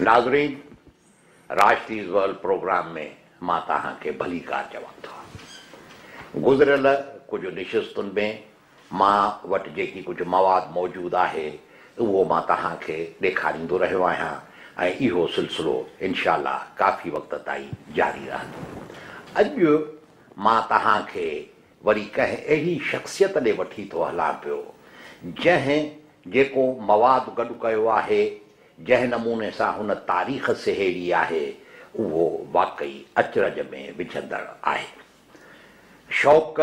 ناظرین راج phase programme میں ماتاہا کے بھلی کار چو گزر کچھ نشستوں میں مواد موجود ہے وہ تا ہاں دکھائی روایاں اوہ سلسلوں ان شاء اللہ کافی وقت تین جاری رہے وی کئی شخصیت دے وی تو ہلا پو جدو ہے جن نمونے سا ان تاریخ سہری ہے وہ واقعی اچرج میں وجھد ہے شوق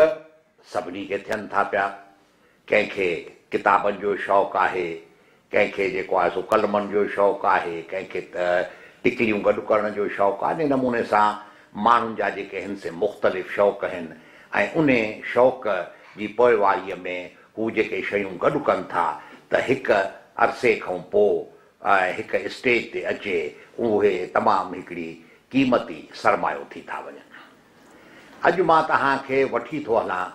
سی تھن تھا پا کتاب جو شوق ہے کن قلم شوق ہے کن ٹکڑوں گر شوق ہے ان مان جا سی مختلف شوق ہیں ان شوق جی کی پواری میں وہ جے شک گن تھا عرصے کو ایک اسٹیج اچے وہ تمام ایک قیمتی سرمایہ ون اج میں تا کے وی تو ہلاں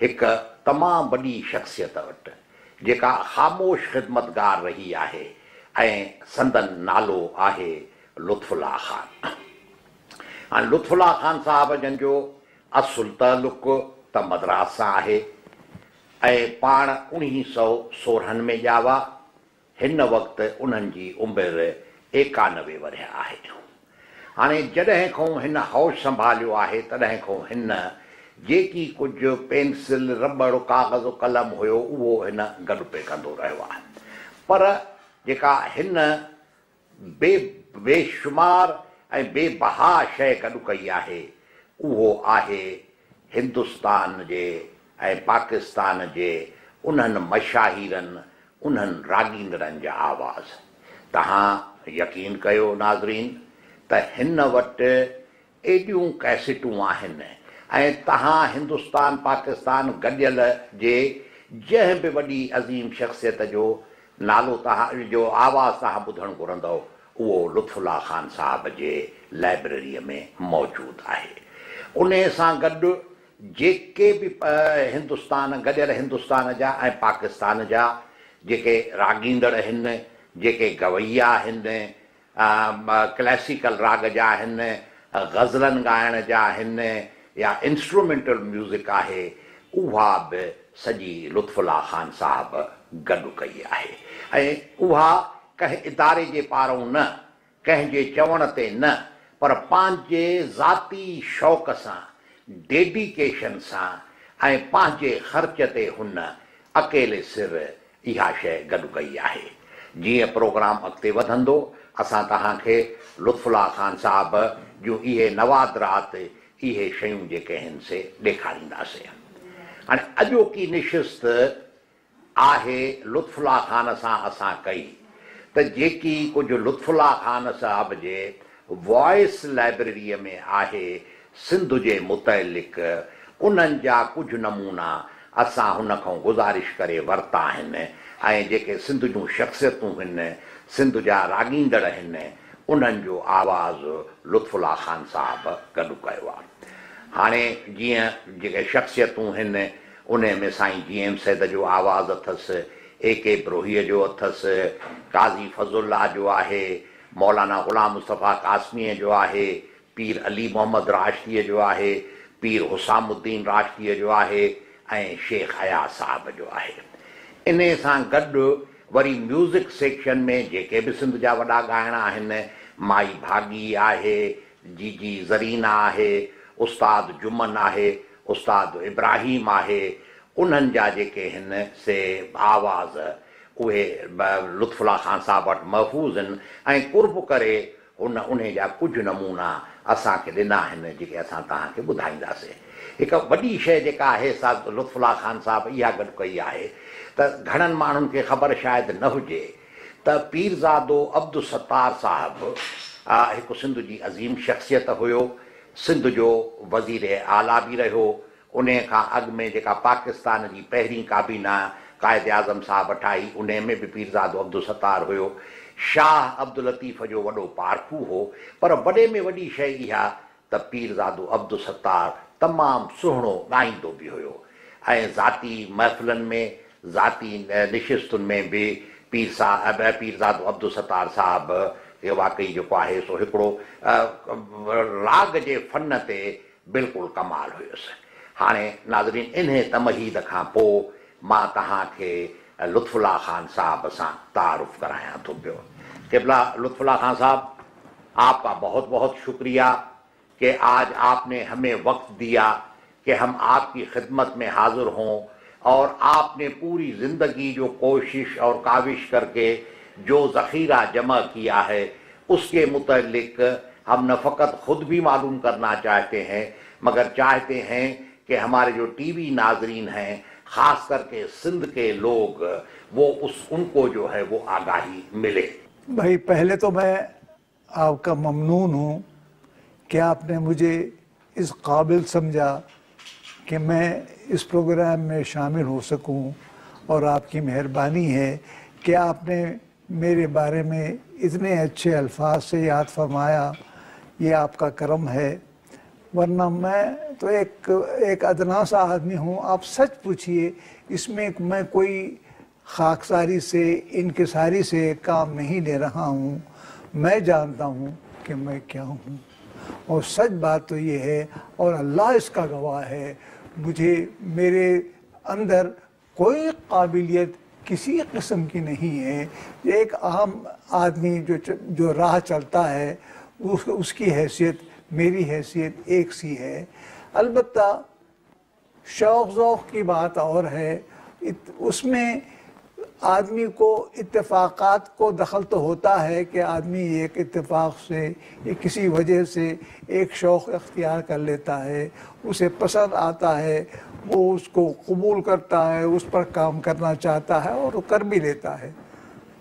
ایک تمام وی شخصیت وا خاموش خدمتکار رہی ہے سندن نالو لا خان ہاں لا خان صاحب جن کو اصل تعلق ت مدراس سے پان ان سو سور میں جاؤ وقت ان عمر اکانوے ورہ ہے ہاں جدہ کھو حاؤس سنبھالی ہے تین جی کچھ پینسل ربڑ کاغذ قلم ہو گر پہ رہے پر بے بے شمار بے بہا شد کی وہ پاکستان کے ان مشار انہن ان راگڑا آواز۔ تہاں یقین کر ناظرین تین وٹ ایڈ کسیٹوین تہاں ہندوستان، پاکستان گڈل جن بے وڈی عظیم شخصیت جو نالو تہاں جو آواز تہاں بدھن گرندو وہ لطف اللہ خان صاحب جے لائبریری میں موجود آہے۔ انہیں ساں سے جے کے بھی ہندوستان جا پاکستان جا گڑے گویا کلسیکل راگ جا غزل گائن جا یا انسٹرومینٹل میوزک ہے وہ ساری لطف اللہ خان صاحب گد گئی ہے ادارے کے پاروں کونے پر ذاتی شوق سے ڈیڈیکیشن سے خرچ سے ان اکیلے سر ش گئی ہےم اگتے اص تھی لطف الا خان صا جو یہ نواز رات یہ شکاری ہر اجوی نشست لطف الا خان سے اصل کئی تھی کچھ لطف الا خان صاحب کے وائس لائبریری میں ہے ستعلق انمونہ اصا ان کو گزارش کرے واپس ایے سو شخصیتوں سندھ جا راگیدڑ ان آواز لطف اللہ خان صاحب گڈ کا ہانے جی شخصیتوں میں سائی جی ایم سید جو آواز اتس اے کے بروہی جو اتس قاضی فض اللہ جو مولانا غلام مصطفاق قاسمی جو ہے پیر علی محمد راشٹری جو پیر حسام الدین راشدی جو ہے ای شخیا ص ساحب جو ہے ان سا گ وی موزک سیکشن میں جے بھی سندھ جا وائی باگی ہے جی جی زرینہ استاد جمن ہے استاد ابراہیم ہے ان کے ان آواز اہ لطفلا خان صاحب و محفوظ ان قرب کرمہ اثر ڈنا تا بدھائیسے ایک وق شاید سا لطف اللہ خان صاحب یہاں گئی ہے گھڑن می خبر شاید نہ ہو ابدلسار صاحب ایک سندھ عظیم شخصیت ہو سو وزیر آلا بھی رہے ہو اگ میں پاکستان کی پہ کابینہ قائد اعظم صاحب آئی ان میں بھی پیرزادو ابد السطار ہو شاہ ابد لطیف جو وو پارکو ہو پر وڈے میں وی شا ت پیرزادو ابد السطار تمام سہنو گائیو بھی ہوی محفل میں ذاتی نشست میں بھی پیر سا پیرزاد ابد السطار صاحب یہ واقعی جو ہے سو ایک راگ کے فن کے بالکل کمال ہوا انہیں تمہید کا لطف اللہ خان صاحب سات تعارف کرایا تو پی چیب لطف الا خان صاحب آپ کا بہت بہت شکریہ کہ آج آپ نے ہمیں وقت دیا کہ ہم آپ کی خدمت میں حاضر ہوں اور آپ نے پوری زندگی جو کوشش اور کاوش کر کے جو ذخیرہ جمع کیا ہے، اس کے متعلق ہم نفقت خود بھی معلوم کرنا چاہتے ہیں، مگر چاہتے ہیں کہ ہمارے جو ٹی وی ناظرین ہیں، خاص کر کے سندھ کے لوگ، وہ اس، ان کو جو ہے وہ آگاہی ملے۔ بھائی، پہلے تو میں آپ کا ممنون ہوں کہ آپ نے مجھے اس قابل سمجھا کہ میں اس پروگرام میں شامل ہو سکوں اور آپ کی مہربانی ہے کہ آپ نے میرے بارے میں اتنے اچھے الفاظ سے یاد فرمایا؟ یہ آپ کا کرم ہے۔ ورنہ میں تو ایک ایک ادنا سا آدمی ہوں۔ آپ سچ پوچھئے، اس میں میں کوئی خاکساری سے، انکساری سے کام نہیں لے رہا ہوں۔ میں جانتا ہوں کہ میں کیا ہوں۔ اور سچ بات تو یہ ہے اور اللہ اس کا گواہ ہے، مجھے میرے اندر کوئی قابلیت کسی قسم کی نہیں ہے۔ ایک عام آدمی جو جو راہ چلتا ہے، اس اس کی حیثیت، میری حیثیت ایک سی ہے۔ البتہ شوق ذوق کی بات اور ہے، اس میں آدمی کو اتفاقات کو دخل تو ہوتا ہے کہ آدمی ایک اتفاق سے، ایک کسی وجہ سے ایک شوق اختیار کر لیتا ہے، اسے پسند آتا ہے، وہ اس کو قبول کرتا ہے، اس پر کام کرنا چاہتا ہے اور وہ کر بھی لیتا ہے۔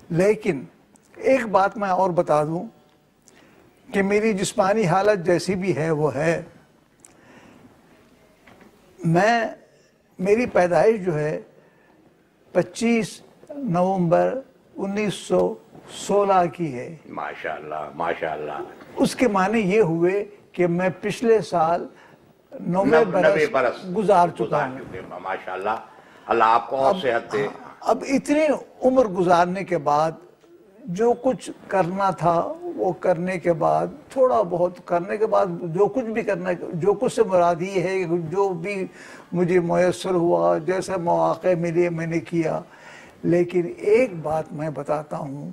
لیکن ایک بات میں اور بتا دوں کہ میری جسمانی حالت جیسی بھی ہے، وہ ہے، میں، میری پیدائش جو ہے، پچیس نومبر انیس سو سولہ کی ہے۔ ماشاءاللہ ماشاءاللہ۔ اس کے معنی یہ ہوئے کہ میں پچھلے سال نوے برس, برس گزار چکا ہوں۔ ماشاءاللہ اللہ آپ کو اور صحت دے۔ اب اتنی عمر گزارنے کے بعد جو کچھ کرنا تھا وہ کرنے کے بعد تھوڑا بہت کرنے کے بعد جو کچھ بھی کرنا جو کچھ سے مراد یہ ہے جو بھی مجھے میسر ہوا جیسے مواقع ملے میں نے کیا۔ لیکن ایک بات میں بتاتا ہوں،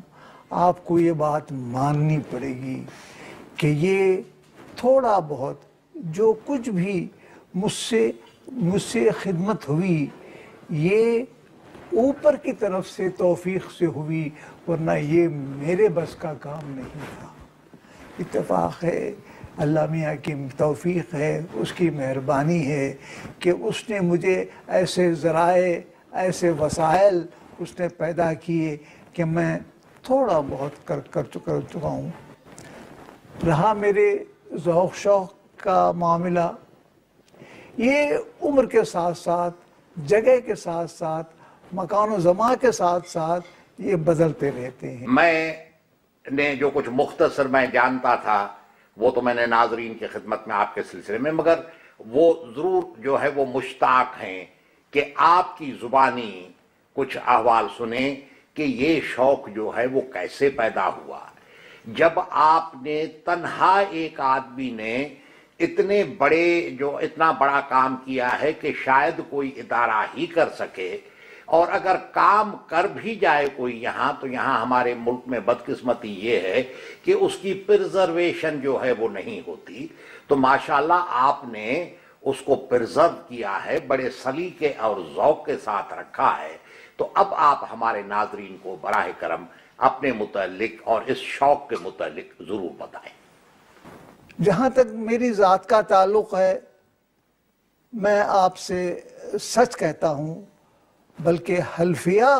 آپ کو یہ بات ماننی پڑے گی کہ یہ تھوڑا بہت جو کچھ بھی مجھ سے مجھ سے خدمت ہوئی، یہ اوپر کی طرف سے توفیق سے ہوئی، ورنہ یہ میرے بس کا کام نہیں تھا۔ اتفاق ہے، اللہ میاں کی توفیق ہے، اس کی مہربانی ہے کہ اس نے مجھے ایسے ذرائع، ایسے وسائل اس نے پیدا کیے کہ میں تھوڑا بہت کر کر چکا چکا ہوں۔ رہا میرے ذوق شوق کا معاملہ۔ یہ عمر کے ساتھ ساتھ، جگہ کے ساتھ ساتھ، مکان و زما کے ساتھ ساتھ یہ بدلتے رہتے ہیں۔ میں نے جو کچھ مختصر میں جانتا تھا، وہ تو میں نے ناظرین کی خدمت میں آپ کے سلسلے میں، مگر وہ ضرور جو ہے وہ مشتاق ہیں کہ آپ کی زبانی کچھ احوال سنیں کہ یہ شوق جو ہے وہ کیسے پیدا ہوا۔ جب آپ نے تنہا ایک آدمی نے اتنے بڑے جو اتنا بڑا کام کیا ہے کہ شاید کوئی ادارہ ہی کر سکے، اور اگر کام کر بھی جائے کوئی یہاں، تو یہاں ہمارے ملک میں بدقسمتی یہ ہے کہ اس کی پرزرویشن جو ہے وہ نہیں ہوتی۔ تو ماشاءاللہ آپ نے اس کو پرزرو کیا ہے، بڑے سلیقے اور ذوق کے ساتھ رکھا ہے۔ تو اب آپ ہمارے ناظرین کو براہ کرم اپنے متعلق اور اس شوق کے متعلق ضرور بتائیں۔ جہاں تک میری ذات کا تعلق ہے، میں آپ سے سچ کہتا ہوں، بلکہ حلفیہ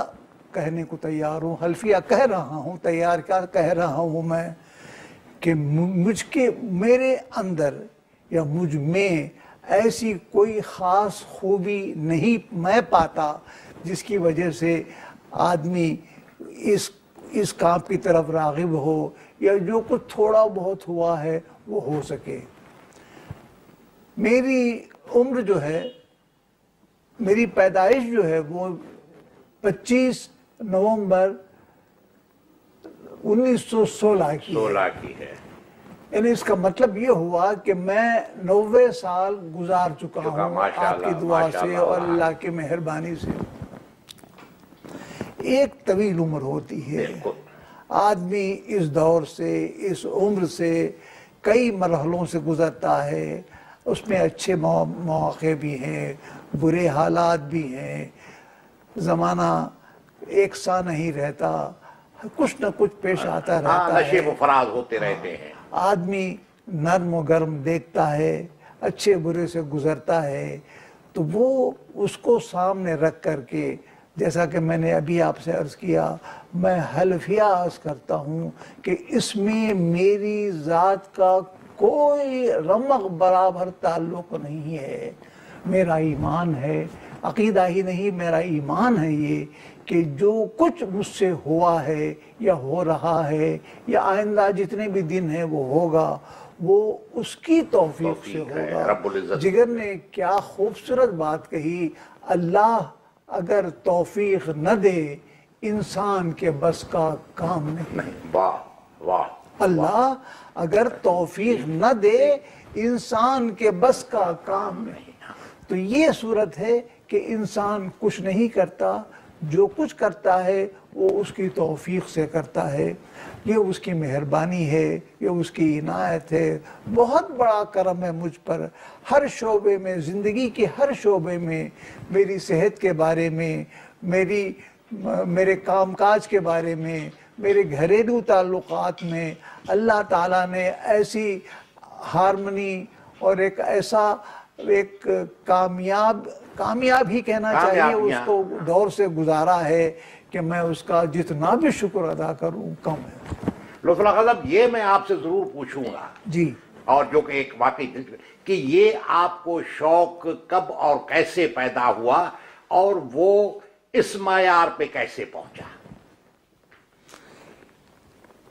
کہنے کو تیار ہوں، حلفیہ کہہ رہا ہوں، تیار کیا کہہ رہا ہوں میں، کہ مجھ کے میرے اندر یا مجھ میں ایسی کوئی خاص خوبی نہیں میں پاتا جس کی وجہ سے آدمی اس اس کام کی طرف راغب ہو یا جو کچھ تھوڑا بہت ہوا ہے وہ ہو سکے۔ میری عمر جو ہے میری پیدائش جو ہے وہ پچیس نومبر انیس سو سولہ کی سولہ کی ہے۔ یعنی اس کا مطلب یہ ہوا کہ میں نوے سال گزار چکا ہوں آپ کی دعا سے اور اللہ کی مہربانی سے۔ ایک طویل عمر ہوتی ہے۔ آدمی اس دور سے اس عمر سے کئی مرحلوں سے گزرتا ہے۔ اس میں اچھے مو- مواقع بھی ہیں برے حالات بھی ہیں۔ زمانہ ایک سا نہیں رہتا کچھ نہ کچھ پیش آتا ہاں رہتا ہے۔ فراز ہوتے رہتے ہیں۔ آدمی نرم و گرم دیکھتا ہے اچھے برے سے گزرتا ہے تو وہ اس کو سامنے رکھ کر کے جیسا کہ میں نے ابھی آپ سے عرض کیا میں حلفیہ عرض کرتا ہوں کہ اس میں میری ذات کا کوئی رمق برابر تعلق نہیں ہے۔ میرا ایمان ہے عقیدہ ہی نہیں میرا ایمان ہے یہ کہ جو کچھ مجھ سے ہوا ہے یا ہو رہا ہے یا آئندہ جتنے بھی دن ہیں وہ ہوگا وہ اس کی توفیق سے توفیق ہے، ہوگا۔ جگر نے کیا خوبصورت بات کہی اللہ اگر توفیق نہ دے انسان کے بس کا کام نہیں۔ واہ واہ اللہ اگر توفیق نہ دے انسان کے بس کا کام نہیں۔ تو یہ صورت ہے کہ انسان کچھ نہیں کرتا جو کچھ کرتا ہے وہ اس کی توفیق سے کرتا ہے۔ یہ اس کی مہربانی ہے یہ اس کی عنایت ہے۔ بہت بڑا کرم ہے مجھ پر۔ ہر شعبے میں زندگی کے ہر شعبے میں میری صحت کے بارے میں میری میرے کام کاج کے بارے میں میرے گھریلو تعلقات میں۔ اللہ تعالیٰ نے ایسی ہارمنی اور ایک ایسا ایک کامیاب کامیاب ہی کہنا چاہیے اس کو دور سے گزارا ہے۔ کہ میں اس کا جتنا بھی شکر ادا کروں کم ہے۔ لطف غضب یہ میں آپ سے ضرور پوچھوں گا۔ جی۔ اور جو کہ ایک واقعی کہ یہ آپ کو شوق کب اور کیسے پیدا ہوا اور وہ اس معیار پہ کیسے پہنچا؟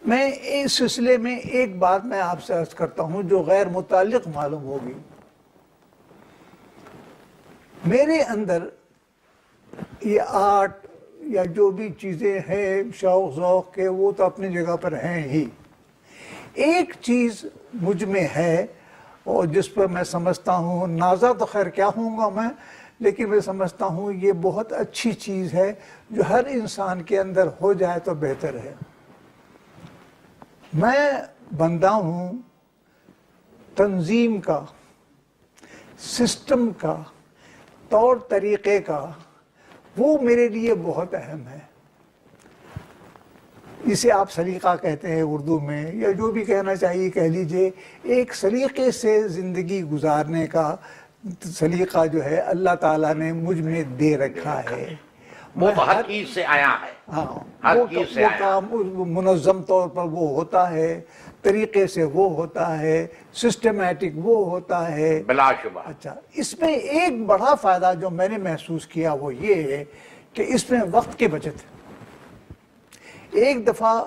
میں اس سلسلے میں ایک بات میں آپ سے عرض کرتا ہوں جو غیر متعلق معلوم ہوگی۔ میرے اندر یہ آرٹ یا جو بھی چیزیں ہیں، شوق، ذوق کے، وہ تو اپنی جگہ پر ہیں ہی۔ ایک چیز مجھ میں ہے اور جس پر میں سمجھتا ہوں، نازا تو خیر کیا ہوں گا میں؟ لیکن میں سمجھتا ہوں یہ بہت اچھی چیز ہے جو ہر انسان کے اندر ہو جائے تو بہتر ہے۔ میں بندہ ہوں تنظیم کا، سسٹم کا، طور طریقے کا۔ وہ میرے لیے بہت اہم ہے۔ اسے آپ سلیقہ کہتے ہیں اردو میں یا جو بھی کہنا چاہیے کہہ لیجیے۔ ایک سلیقے سے زندگی گزارنے کا سلیقہ جو ہے اللہ تعالیٰ نے مجھ میں دے رکھا ہے۔ وہ ہر چیز سے آیا ہے۔ ہاں وہ۔ کام منظم طور پر وہ ہوتا ہے۔ طریقے سے وہ ہوتا ہے سسٹمیٹک وہ ہوتا ہے۔ بلا شبہ۔ اچھا اس میں ایک بڑا فائدہ جو میں نے محسوس کیا وہ یہ ہے کہ اس میں وقت کی بچت ہے۔ ایک دفعہ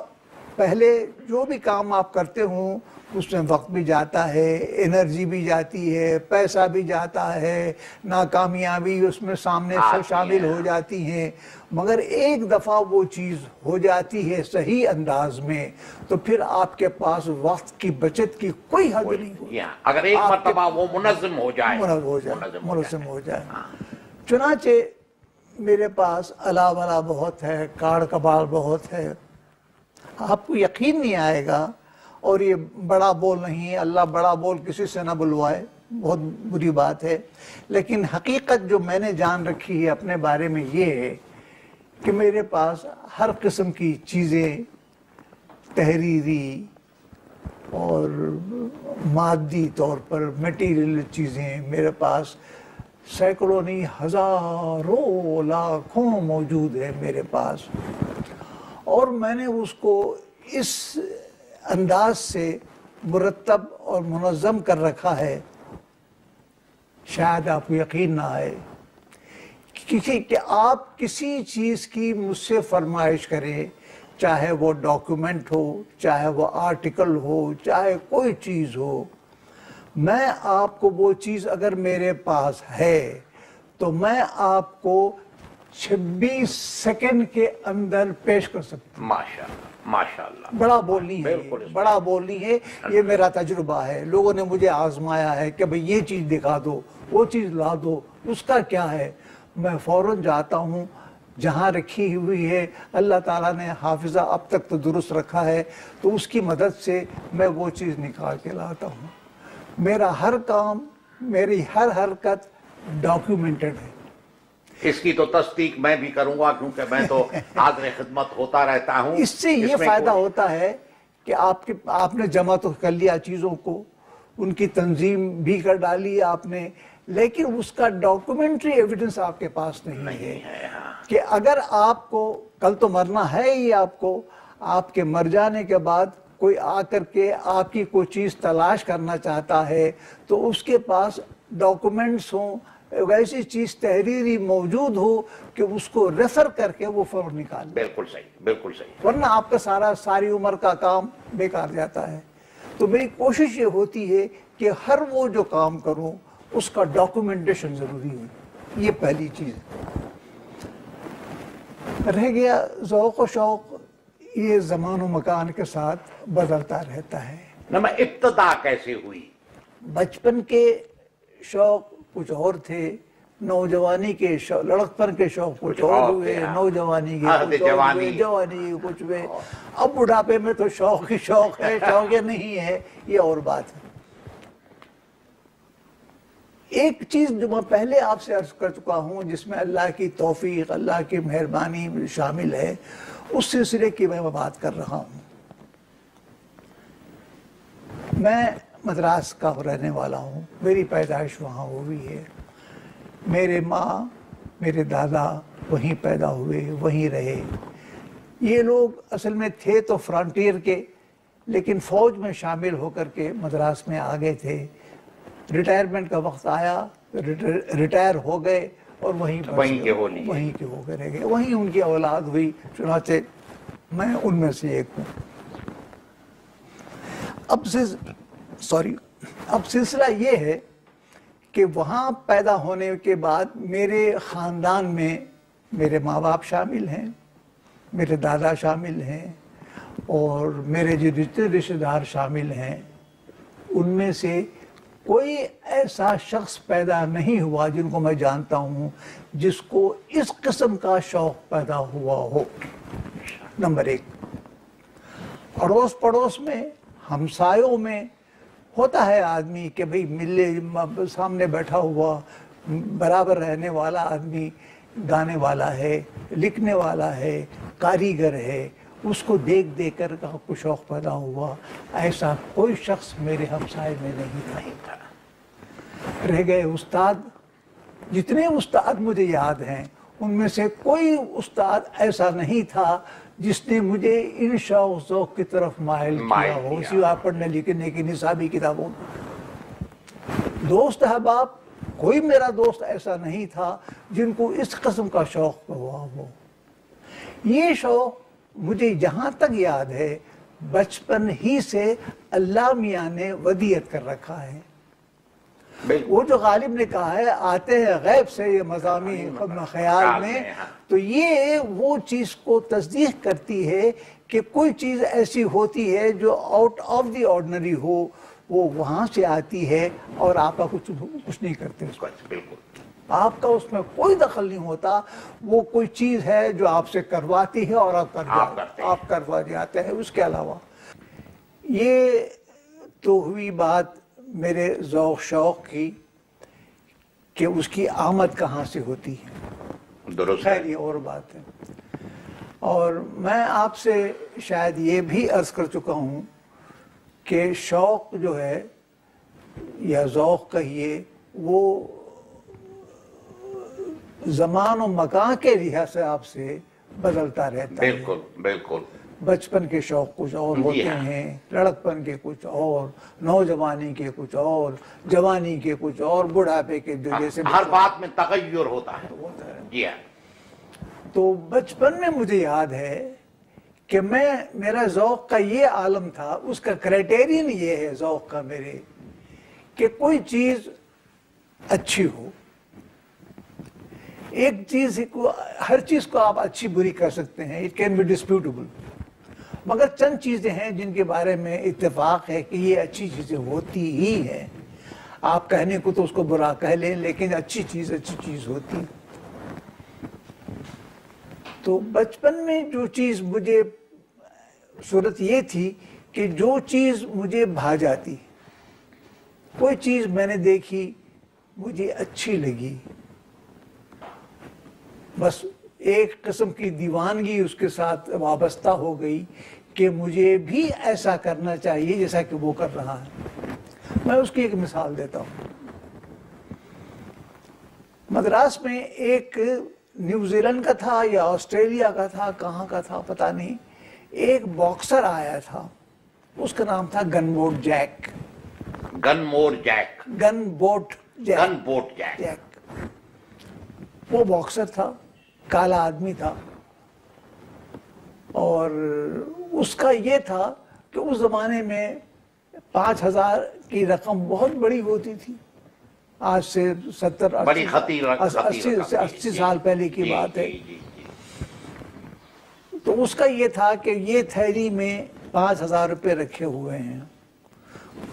پہلے جو بھی کام آپ کرتے ہوں اس میں وقت بھی جاتا ہے انرجی بھی جاتی ہے پیسہ بھی جاتا ہے ناکامیاں بھی اس میں سامنے سے شامل۔ ہو جاتی ہیں۔ مگر ایک دفعہ وہ چیز ہو جاتی ہے صحیح انداز میں تو پھر آپ کے پاس وقت کی بچت کی کوئی حد نہیں اگر ایک مرتبہ وہ منظم ہو جائے۔ منظم ہو جائے جائے۔ چنانچہ میرے پاس الا ولا بہت ہے کاڑ کباڑ بہت ہے۔ آپ کو یقین نہیں آئے گا اور یہ بڑا بول نہیں اللہ بڑا بول کسی سے نہ بلوائے۔ بہت بری بات ہے۔ لیکن حقیقت جو میں نے جان رکھی ہے اپنے بارے میں یہ ہے کہ میرے پاس ہر قسم کی چیزیں، تحریری اور مادی طور پر میٹیریل چیزیں میرے پاس سینکڑوں نہیں ہزاروں، لاکھوں موجود ہے میرے پاس۔ اور میں نے اس کو اس انداز سے مرتب اور منظم کر رکھا ہے۔ شاید آپ کو یقین نہ آئے کسی کہ آپ کسی چیز کی مجھ سے فرمائش کریں چاہے وہ ڈاکومنٹ ہو چاہے وہ آرٹیکل ہو چاہے کوئی چیز ہو میں آپ کو وہ چیز اگر میرے پاس ہے تو میں آپ کو چھبیس سیکنڈ کے اندر پیش کر سکتا ہوں۔ ماشاء اللہ ماشاء اللہ بڑا بولی ہے بڑا بولی ہے یہ میرا تجربہ ہے۔ لوگوں نے مجھے آزمایا ہے کہ بھئی یہ چیز دکھا دو وہ چیز لا دو اس کا کیا ہے؟ میں فوراں جاتا ہوں جہاں رکھی ہوئی ہے اللہ تعالیٰ نے حافظہ اب تک تو درست رکھا ہے تو اس کی مدد سے میں وہ چیز نکال کے لاتا ہوں۔ میرا ہر کام میری ہر حرکت ڈاکیومنٹڈ ہے۔ اس کی تو تصدیق میں بھی کروں گا کیونکہ میں تو حاضر خدمت ہوتا رہتا ہوں۔ اس سے یہ فائدہ ہوتا ہے کہ آپ کے آپ نے جمع تو کر لیا چیزوں کو ان کی تنظیم بھی کر ڈالی آپ نے لیکن اس کا ڈاکومنٹری ایویڈنس آپ کے پاس نہیں ہے ہاں۔ کہ اگر آپ کو کل تو مرنا ہے ہی آپ کو آپ کے مر جانے کے بعد کوئی آ کر کے آپ کی کوئی چیز تلاش کرنا چاہتا ہے تو اس کے پاس ڈاکومنٹس ہوں ایسی چیز تحریری موجود ہو کہ اس کو ریفر کر کے وہ فور نکال بالکل صحیح بالکل صحیح۔ ورنہ آپ کا سارا ساری عمر کا کام بیکار جاتا ہے۔ تو میری کوشش یہ ہوتی ہے کہ ہر وہ جو کام کروں اس کا ڈاکومنٹیشن ضروری ہے۔ یہ پہلی چیز۔ ہے رہ گیا ذوق و شوق یہ زمان و مکان کے ساتھ بدلتا رہتا ہے۔ ابتدا کیسے ہوئی؟ بچپن کے شوق کچھ اور تھے نوجوانی کے شوق لڑکپن کے شوق کچھ اور ہوئے نوجوانی کے جوانی۔ جوانی کچھ ہوئے۔ اب بڑھاپے میں تو شوق ہی شوق ہے شوق نہیں ہے یہ اور بات ہے۔ ایک چیز جو میں پہلے آپ سے عرض کر چکا ہوں، جس میں اللہ کی توفیق، اللہ کی مہربانی شامل ہے، اس سلسلے کی میں بات کر رہا ہوں۔ میں مدراس کا رہنے والا ہوں، میری پیدائش وہاں ہوئی ہے۔ میرے ماں، میرے دادا وہیں پیدا ہوئے، وہیں رہے۔ یہ لوگ اصل میں تھے تو فرانٹیئر کے، لیکن فوج میں شامل ہو کر کے مدراس میں آگے تھے۔ ریٹائرمنٹ کا وقت آیا ریٹائر ہو گئے اور وہیں وہیں کے ہو لیے۔ وہیں کے ہو کے رہ گئے۔ وہیں ان کی اولاد ہوئی چنانچہ میں ان میں سے ایک ہوں۔ اب سے سوری اب سلسلہ یہ ہے کہ وہاں پیدا ہونے کے بعد میرے خاندان میں میرے ماں باپ شامل ہیں میرے دادا شامل ہیں اور میرے جو رشتے رشتے دار شامل ہیں ان میں سے کوئی ایسا شخص پیدا نہیں ہوا جن کو میں جانتا ہوں جس کو اس قسم کا شوق پیدا ہوا ہو۔ نمبر ایک۔ اڑوس پڑوس میں، ہمسایوں میں ہوتا ہے آدمی کہ بھئی ملے، سامنے بیٹھا ہوا، برابر رہنے والا آدمی، گانے والا ہے، لکھنے والا ہے، کاریگر ہے۔ اس کو دیکھ دیکھ کر کو ہاں، شوق پیدا ہوا۔ ایسا کوئی شخص میرے ہمسائے میں نہیں تھا۔ رہ گئے استاد۔ جتنے استاد مجھے یاد ہیں ان میں سے کوئی استاد ایسا نہیں تھا جس نے مجھے ان شوق ذوق کی طرف مائل کیا ہو۔ سوا پڑھنے لکھنے کی نصابی کتابوں۔ دوست ہے باپ کوئی میرا دوست ایسا نہیں تھا جن کو اس قسم کا شوق ہوا ہو۔ یہ شوق مجھے جہاں تک یاد ہے بچپن ہی سے اللہ میاں نے ودیت کر رکھا ہے۔ وہ جو غالب نے کہا ہے آتے ہیں غیب سے یہ مضامی خیال میں۔ ہاں۔ تو یہ وہ چیز کو تصدیق کرتی ہے کہ کوئی چیز ایسی ہوتی ہے جو آؤٹ آف دی آرڈنری ہو وہ وہاں سے آتی ہے اور آپ کچھ کچھ نہیں کرتے۔ بالکل۔ آپ کا اس میں کوئی دخل نہیں ہوتا وہ کوئی چیز ہے جو آپ سے کرواتی ہے اور آپ آپ کروا جاتے ہیں اس کے علاوہ۔ یہ تو ہوئی بات میرے ذوق شوق کی کہ اس کی آمد کہاں سے ہوتی ہے۔ درست خیر یہ اور بات ہے۔ اور میں آپ سے شاید یہ بھی عرض کر چکا ہوں کہ شوق جو ہے یا ذوق کہیے وہ زمان و مکان کے لحاظ سے آپ سے بدلتا رہتا ہے۔ بالکل بالکل۔ بچپن کے شوق کچھ اور ہوتے جی ہاں۔ ہیں لڑکپن کے کچھ اور نوجوانی کے کچھ اور جوانی کے کچھ اور بڑھاپے کے جو ہاں، جیسے ہر بات میں تغیر ہوتا ہے۔ جی ہاں۔ تو بچپن میں مجھے یاد ہے کہ میں میرا ذوق کا یہ عالم تھا اس کا کرائٹیرین یہ ہے ذوق کا میرے کہ کوئی چیز اچھی ہو۔ ایک چیز کو، ہر چیز کو آپ اچھی بری کر سکتے ہیں اٹ کین بی ڈسپیوٹیبل مگر چند چیزیں ہیں جن کے بارے میں اتفاق ہے کہ یہ اچھی چیزیں ہوتی ہی ہیں۔ آپ کہنے کو تو اس کو برا کہہ لیں، لیکن اچھی چیز اچھی چیز ہوتی۔ تو بچپن میں جو چیز مجھے صورت یہ تھی کہ جو چیز مجھے بھا جاتی، کوئی چیز میں نے دیکھی، مجھے اچھی لگی۔ بس ایک قسم کی دیوانگی اس کے ساتھ وابستہ ہو گئی کہ مجھے بھی ایسا کرنا چاہیے جیسا کہ وہ کر رہا ہے۔ میں اس کی ایک مثال دیتا ہوں۔ مدراس میں ایک نیوزی لینڈ کا تھا یا آسٹریلیا کا تھا کہاں کا تھا پتا نہیں۔ ایک باکسر آیا تھا اس کا نام تھا gun boat Jack. Gun more Jack. Gun boat gun boat Jack. Jack. وہ باکسر تھا۔ کالا آدمی تھا۔ اور اس کا یہ تھا کہ اس زمانے میں پانچ ہزار کی رقم بہت بڑی ہوتی تھی۔ آج سے ستر اسی اسی جی، سال پہلے کی جی، بات ہے۔ جی، جی، جی۔ تو اس کا یہ تھا کہ یہ تھیلی میں پانچ ہزار روپے رکھے ہوئے ہیں۔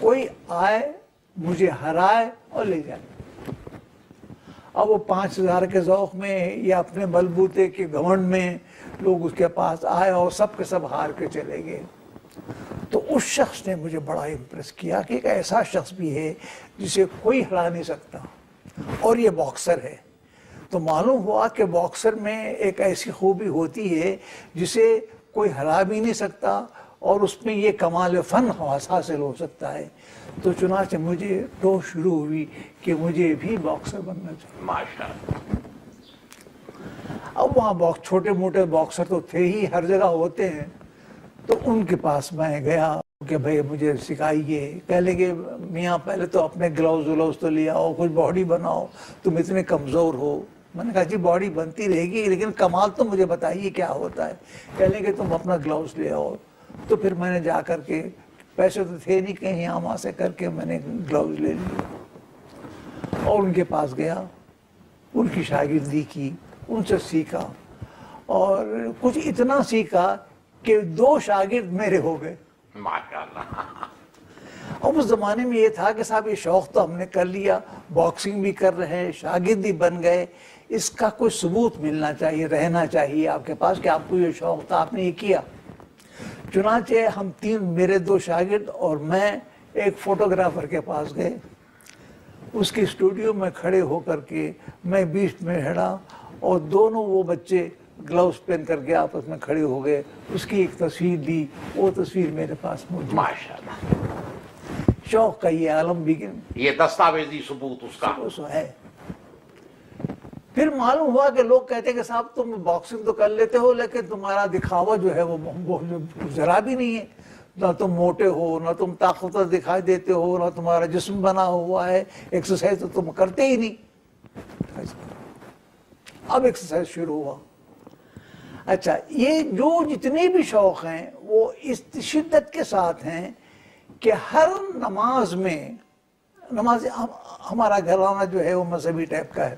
کوئی آئے مجھے ہرائے اور لے جائے۔ اب وہ پانچ ہزار کے ذوق میں یا اپنے بلبوتے کے گھمنڈ میں لوگ اس کے پاس آئے اور سب کے سب ہار کے چلے گئے۔ تو اس شخص نے مجھے بڑا امپریس کیا کہ ایک ایسا شخص بھی ہے جسے کوئی ہرا نہیں سکتا اور یہ باکسر ہے۔ تو معلوم ہوا کہ باکسر میں ایک ایسی خوبی ہوتی ہے جسے کوئی ہرا بھی نہیں سکتا اور اس میں یہ کمال فن حاصل ہو سکتا ہے۔ تو چنانچہ مجھے ٹو شروع ہوئی کہ مجھے بھی باکسر بننا چاہیے۔ ماشاء اللہ۔ اب وہاں باکس چھوٹے موٹے باکسر تو تھے ہی ہر جگہ ہوتے ہیں۔ تو ان کے پاس میں گیا کہ بھئی مجھے سکھائیے۔ کہہ لیں کہ میاں پہلے تو اپنے گلوز ولوز تو لے آؤ کچھ باڈی بناؤ تم اتنے کمزور ہو۔ میں نے کہا جی باڈی بنتی رہے گی لیکن کمال تو مجھے بتائیے کیا ہوتا ہے۔ کہہ لیں کہ تم اپنا گلوز لے آؤ۔ تو پھر میں نے جا کر کے پیسے تو تھے نہیں کہیں یہاں وہاں سے کر کے میں نے گلوز لے لیے۔ اور ان کے پاس گیا ان کی شاگردی کی ان سے سیکھا۔ اور کچھ اتنا سیکھا کہ دو شاگرد میرے ہو گئے۔ اب اس زمانے میں یہ تھا کہ صاحب یہ شوق تو ہم نے کر لیا۔ باکسنگ بھی کر رہے ہیں شاگرد بھی بن گئے۔ اس کا کوئی ثبوت ملنا چاہیے رہنا چاہیے۔ آپ کے پاس کہ آپ کو یہ شوق تھا آپ نے یہ کیا۔ چنانچہ ہم تین میرے دو شاگرد اور میں ایک فوٹوگرافر کے پاس گئے۔ اس کی اسٹوڈیو میں کھڑے ہو کر کے میں بیچ میں ہڑا اور دونوں وہ بچے گلوز پہن کر کے آپس میں کھڑے ہو گئے۔ اس کی ایک تصویر دی وہ تصویر میرے پاس موجود۔ ماشاء اللہ شوق کا یہ عالم بھی یہ دستاویزی ثبوت اس کا۔ ہے۔ پھر معلوم ہوا کہ لوگ کہتے کہ صاحب تم باکسنگ تو کر لیتے ہو، لیکن تمہارا دکھاوا جو ہے وہ ذرا بھی نہیں ہے۔ نہ تم موٹے ہو، نہ تم طاقتور دکھائی دیتے ہو، نہ تمہارا جسم بنا ہوا ہے۔ ایکسرسائز تو تم کرتے ہی نہیں۔ اب ایکسرسائز شروع ہوا۔ اچھا یہ جو جتنے بھی شوق ہیں، وہ اس شدت کے ساتھ ہیں کہ ہر نماز میں، نماز ہمارا گھرانہ جو ہے وہ مذہبی ٹائپ کا ہے۔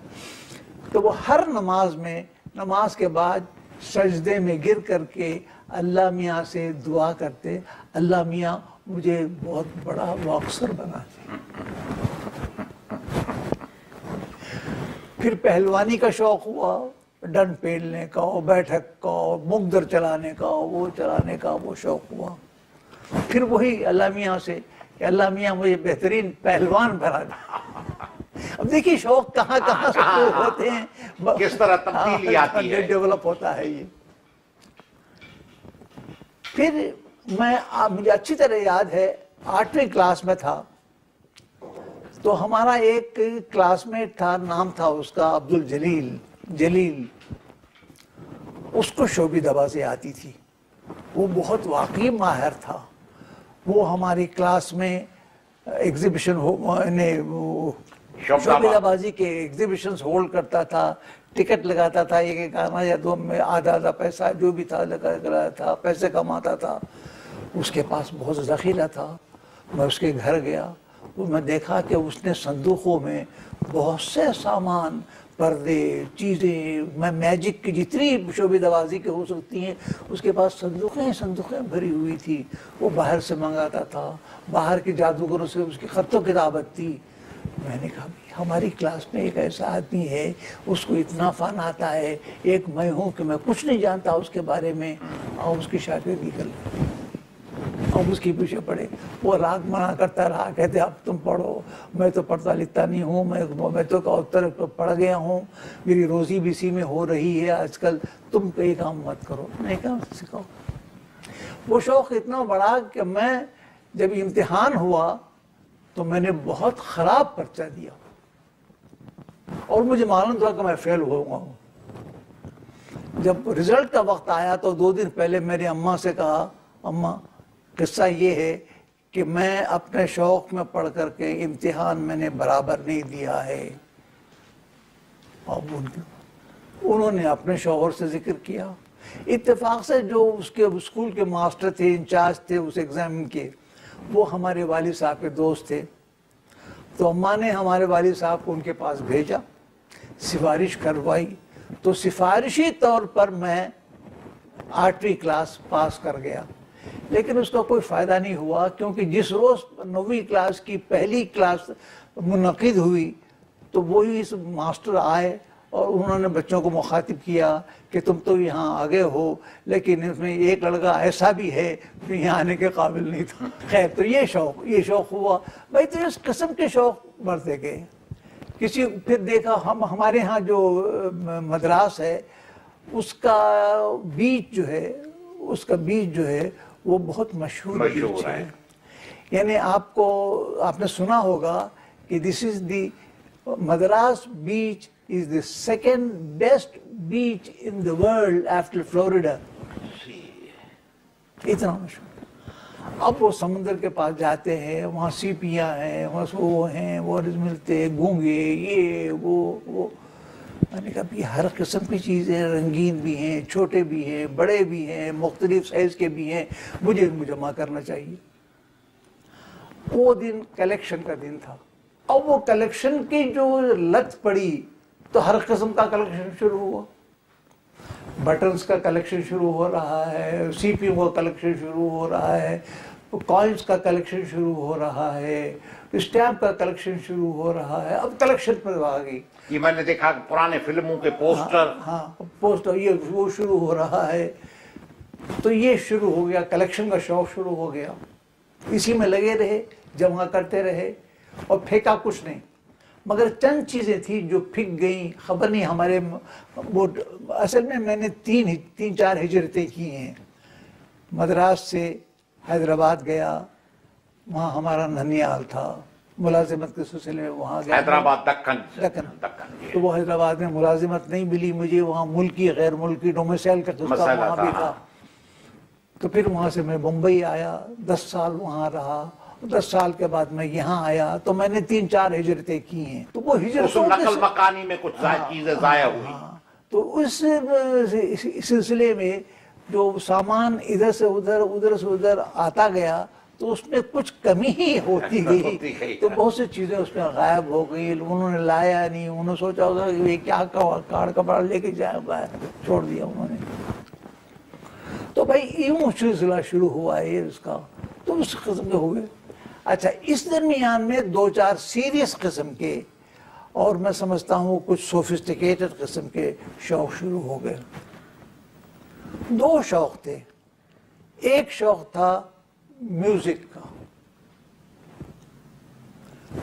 تو وہ ہر نماز میں، نماز کے بعد سجدے میں گر کر کے اللہ میاں سے دعا کرتے، اللہ میاں مجھے بہت بڑا باکسر بنا دے۔ پھر پہلوانی کا شوق ہوا ڈن پیلنے کا بیٹھک کا مقدر چلانے کا وہ چلانے کا وہ شوق ہوا۔ پھر وہی اللہ میاں سے کہ اللہ میاں مجھے بہترین پہلوان بنا دے۔ اب دیکھیے شوق کہاں کہاں سے ہوتے ہیں؟ کس طرح تبدیلی آتی ہے۔ ڈیولپ ہوتا ہے یہ۔ پھر میں مجھے اچھی طرح یاد ہے آٹھویں کلاس میں تھا۔ تو ہمارا ایک کلاس میٹ تھا نام تھا اس کا عبد الجلیل جلیل۔ اس کو شوبی دبازی آتی تھی۔ وہ بہت واقعی ماہر تھا۔ وہ ہماری کلاس میں ایگزیبیشن شوق شوبی دبا- بازی کے ایگزیبیشنز ہولڈ کرتا تھا ٹکٹ لگاتا تھا ایک ایک آنا یا دو میں آدھا آدھا پیسہ جو بھی تھا لگا لگایا تھا پیسے کماتا تھا۔ اس کے پاس بہت ذخیرہ تھا۔ میں اس کے گھر گیا۔ میں دیکھا کہ اس نے صندوقوں میں بہت سے سامان پردے چیزیں میں میجک کی جتنی شعبے دوازی کے ہو سکتی ہیں اس کے پاس صندوقیں صندوقیں بھری ہوئی تھی۔ وہ باہر سے منگاتا تھا۔ باہر کے جادوگروں سے اس کی خط و کتابت تھی میں نے کہا ہماری کلاس میں ایک ایسا آدمی ہے، اس کو اتنا فن آتا ہے، ایک میں ہوں کہ میں کچھ نہیں جانتا اس کے بارے میں، اور اس کی شاگردی کر اور اس کے پیچھے پڑے۔ وہ راگ منع کرتا رہا، کہتے، اب تم پڑھو۔ میں تو پڑھتا لکھتا نہیں ہوں، میں میں تو اتر پڑھ گیا ہوں۔ میری روزی بھی اسی میں ہو رہی ہے آج کل، تم کئی کام مت کرو۔ میں کہا، سکھاؤ۔ وہ شوق اتنا بڑا کہ میں جب امتحان ہوا تو میں نے بہت خراب پرچہ دیا اور مجھے معلوم تھا کہ میں فیل ہوا ہوں۔ جب رزلٹ کا وقت آیا تو دو دن پہلے میری اماں سے کہا، اماں، قصہ یہ ہے کہ میں اپنے شوق میں پڑھ کر کے امتحان میں نے برابر نہیں دیا ہے۔ اب انہوں نے اپنے شوہر سے ذکر کیا۔ اتفاق سے جو اس کے اسکول کے ماسٹر تھے، انچارج تھے، اس ایگزام کے وہ ہمارے والد صاحب کے دوست تھے۔ تو اماں نے ہمارے والد صاحب کو ان کے پاس بھیجا، سفارش کروائی۔ تو سفارشی طور پر میں آٹھویں کلاس پاس کر گیا۔ لیکن اس کا کوئی فائدہ نہیں ہوا، کیونکہ جس روز نویں کلاس کی پہلی کلاس منعقد ہوئی، تو وہی اس ماسٹر آئے۔ اور انہوں نے بچوں کو مخاطب کیا کہ تم تو یہاں آگے ہو لیکن اس میں ایک لڑکا ایسا بھی ہے جو یہاں آنے کے قابل نہیں تھا۔ خیر تو یہ شوق یہ شوق ہوا۔ بھائی تو اس قسم کے شوق بڑھتے گئے۔ کسی پھر دیکھا ہم ہمارے ہاں جو مدراس ہے اس کا بیچ جو ہے اس کا بیچ جو ہے وہ بہت مشہور بیچ ہے۔ یعنی آپ کو آپ نے سنا ہوگا کہ this is the Madras beach is the second best beach in the world after Florida اتنا مشہور اب وہ سمندر کے پاس جاتے ہیں وہاں سیپیاں ہیں وہاں وہ ہیں وہ ملتے گونگے یہ وہ وہ میں نے کہا ہر قسم کی چیزیں رنگین بھی ہیں چھوٹے بھی ہیں بڑے بھی ہیں مختلف سائز کے بھی ہیں مجھے ان کو جمع کرنا چاہیے وہ دن کلیکشن کا دن تھا اب وہ کلیکشن کی جو لت پڑی تو ہر قسم کا کلیکشن شروع ہوا۔ بٹنز کا کلیکشن شروع ہو رہا ہے سی پی کا کلیکشن شروع ہو رہا ہے کوائنس کا کلیکشن شروع ہو رہا ہے اسٹیمپ کا کلیکشن شروع ہو رہا ہے۔ اب کلیکشن پر آ گئی۔ یہ میں نے دیکھا پرانے فلموں کے پوسٹر ہاں پوسٹر یہ وہ شروع ہو رہا ہے۔ تو یہ شروع ہو گیا کلیکشن کا شوق شروع ہو گیا۔ اسی میں لگے رہے جمع کرتے رہے اور پھینکا کچھ نہیں۔ مگر چند چیزیں تھیں جو پھک گئیں خبر نہیں ہمارے اصل میں میں نے تین تین چار ہجرتیں کی ہیں۔ مدراس سے حیدرآباد گیا وہاں ہمارا ننیال تھا۔ ملازمت کے سلسلے میں وہاں گیا۔ حیدرآباد دکن دکن دکن تو وہ حیدرآباد میں ملازمت نہیں ملی مجھے وہاں ملکی غیر ملکی ڈومیسائل کا قصہ مسئلہ وہاں بھی تھا۔ تھا۔ تو پھر وہاں سے میں بمبئی آیا دس سال وہاں رہا۔ دس سال کے بعد میں یہاں آیا تو میں نے تین چار ہجرتیں کی ہیں۔ تو وہ کے نقل مکانی میں کچھ زائد چیزیں ضائع ہوئی۔ ہاں، تو اس سلسلے میں جو سامان ادھر سے ادھر ادھر سے ادھر آتا گیا تو اس میں کچھ کمی ہی ہوتی گئی۔ تو بہت سی چیزیں اس میں غائب ہو گئی۔ انہوں نے لایا نہیں انہوں نے سوچا ہوگا کہ یہ کیا کارڈ کپڑا لے کے جائے باہر چھوڑ دیا انہوں نے۔ تو بھائی یوں سلسلہ شروع ہوا ہے اس کا۔ تو اس قسم کے ہوئے اچھا اس درمیان میں دو چار سیریس قسم کے اور میں سمجھتا ہوں کچھ سوفسٹیکیٹڈ قسم کے شوق شروع ہو گئے۔ دو شوق تھے۔ ایک شوق تھا میوزک کا۔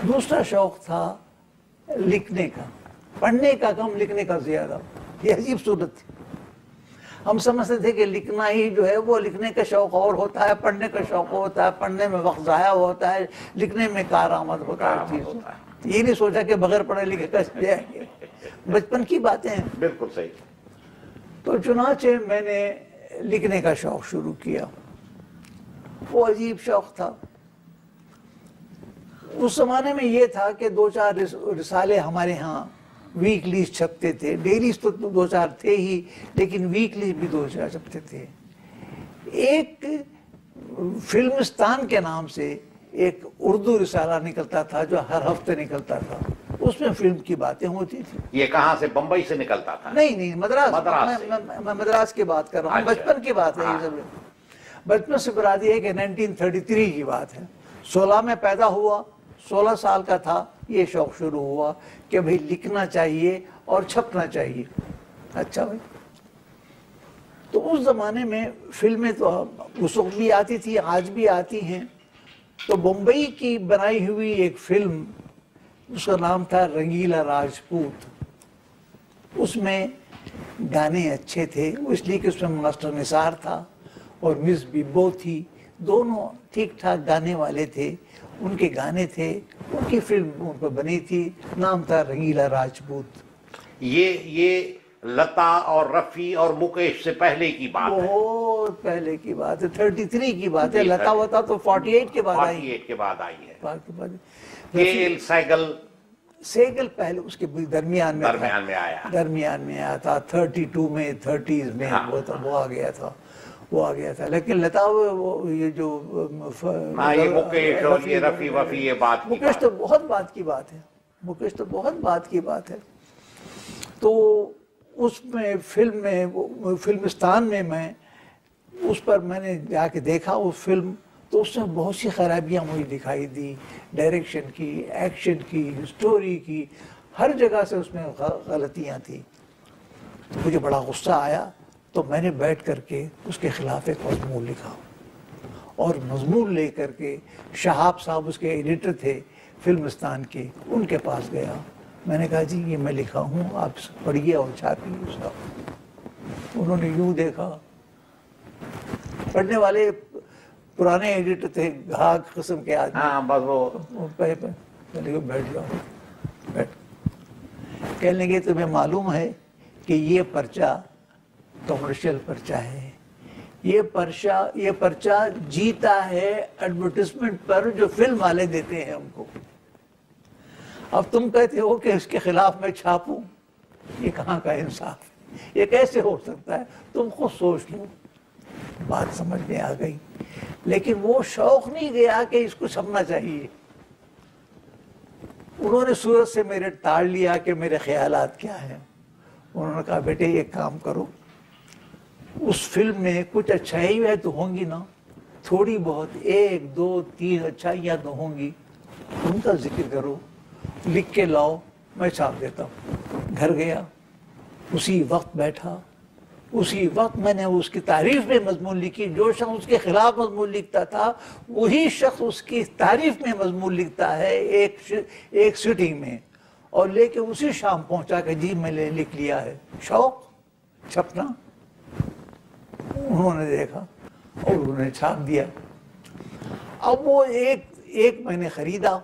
دوسرا شوق تھا لکھنے کا۔ پڑھنے کا کم، لکھنے کا زیادہ۔ یہ عجیب صورت تھی۔ ہم سمجھتے تھے کہ لکھنا ہی جو ہے وہ لکھنے کا شوق اور ہوتا ہے پڑھنے کا شوق ہوتا ہے پڑھنے میں وقت ضائع ہوتا ہے لکھنے میں کارآمد ہوتا ہے چیز یہ نہیں سوچا کہ بغیر پڑھے لکھے کیسے بچپن کی باتیں ہیں۔ بالکل صحیح۔ تو چنانچہ میں نے لکھنے کا شوق شروع کیا۔ وہ عجیب شوق تھا۔ اس زمانے میں یہ تھا کہ دو چار رس- رسالے ہمارے ہاں ویکلیز چھپتے تھے۔ ڈیلیز تو دو چار تھے ہی لیکن ویکلیز بھی دو چار چھپتے تھے۔ ایک فلمستان کے نام سے ایک اردو رسالہ نکلتا تھا جو ہر ہفتے نکلتا تھا۔ اس میں فلم کی باتیں ہوتی تھی یہ کہاں سے؟ بمبئی سے نکلتا تھا۔ نہیں نہیں مدراس میں- مدراس کی بات کر رہا ہوں۔ اچھا۔ بچپن کی بات ہے یہ سب بچپن سے براد یہ ہے کہ نائنٹین تھرٹی تھری کی بات ہے۔ سولہ میں پیدا ہوا سولہ سال کا تھا۔ یہ شوق شروع ہوا کہ بھئی لکھنا چاہیے اور چھپنا چاہیے۔ اچھا بھائی۔ تو اس زمانے میں فلمیں تو اس وقت بھی آتی تھی، آج بھی آتی ہیں۔ تو بمبئی کی بنائی ہوئی ایک فلم، اس کا نام تھا رنگیلا راجپوت۔ اس میں گانے اچھے تھے، اس لیے کہ اس میں ماسٹر نثار تھا اور مس بیبو تھی۔ دونوں ٹھیک ٹھاک گانے والے تھے ان کے گانے تھے ان کی فلم ان پر بنی تھی نام تھا رنگیلا راجپوت۔ یہ یہ لتا اور رفی اور مکیش سے پہلے کی بات ہے۔ بہت پہلے کی بات ہے تھرٹی تھری کی بات ہے جی، لتا 30 وتا تو فورٹی ایٹ کے بعد آئی۔ 48 کے بعد آئی ہے۔ ایل سائیکل سیگل پہلے اس کے درمیان میں درمیان میں آیا۔ درمیان میں آیا تھا تھرٹی ٹو میں تھرٹیز میں ہاں۔ وہ آ گیا تھا۔ وہ آ گیا تھا۔ لیکن لتا وہ- یہ جو ہاں یہ مکیش تو بہت بات کی بات ہے۔ مکیش تو بہت بات کی بات ہے۔ تو اس میں فلم میں فلمستان میں میں اس پر میں نے جا کے دیکھا وہ فلم تو اس میں بہت سی خرابیاں مجھے دکھائی دی۔ ڈائریکشن کی ایکشن کی سٹوری کی ہر جگہ سے اس میں غلطیاں تھیں۔ مجھے بڑا غصہ آیا۔ تو میں نے بیٹھ کر کے اس کے خلاف ایک مضمون لکھا۔ اور مضمون لے کر کے شہاب صاحب اس کے ایڈیٹر تھے فلمستان کے ان کے پاس گیا۔ میں نے کہا جی یہ میں لکھا ہوں آپ پڑھیے اور چھاپیے اس کا۔ انہوں نے یوں دیکھا۔ پڑھنے والے پرانے ایڈیٹر تھے گھاگ قسم کے آدمی۔ ہاں بس وہ۔ بیٹھ جاؤ۔ بیٹھ۔ کہنے لگے تمہیں معلوم ہے کہ یہ پرچہ کمرشل پرچہ ہے یہ پرچہ یہ پرچہ جیتا ہے ایڈورٹیزمنٹ پر جو فلم والے دیتے ہیں ہم کو۔ اب تم کہتے ہو کہ اس کے خلاف میں چھاپوں۔ یہ کہاں کا انصاف ہے؟ یہ کیسے ہو سکتا ہے؟ تم خود سوچ لو۔ بات سمجھ میں آ گئی۔ لیکن وہ شوق نہیں گیا کہ اس کو چھپنا چاہیے۔ انہوں نے صورت سے میرے ٹال لیا کہ میرے خیالات کیا ہیں۔ انہوں نے کہا، بیٹے یہ کام کرو۔ اس فلم میں کچھ اچھائی ہے تو ہوں گی نا۔ تھوڑی بہت، ایک، دو، تین اچھائیاں تو ہوں گی۔ ان کا ذکر کرو، لکھ کے لاؤ، میں چھاپ دیتا ہوں۔ گھر گیا، اسی وقت بیٹھا۔ اسی وقت میں نے اس کی تعریف میں مضمون لکھی۔ جو شخص اس کے خلاف مضمون لکھتا تھا، وہی شخص اس کی تعریف میں مضمون لکھتا ہے ایک ش- ایک سٹنگ میں۔ اور لے کے اسی شام پہنچا کہ جی میں نے لکھ لیا ہے۔ شوق، چھپنا۔ انہوں نے دیکھا اور انہوں نے چھاپ دیا۔ اب وہ ایک ایک میں نے خریدا،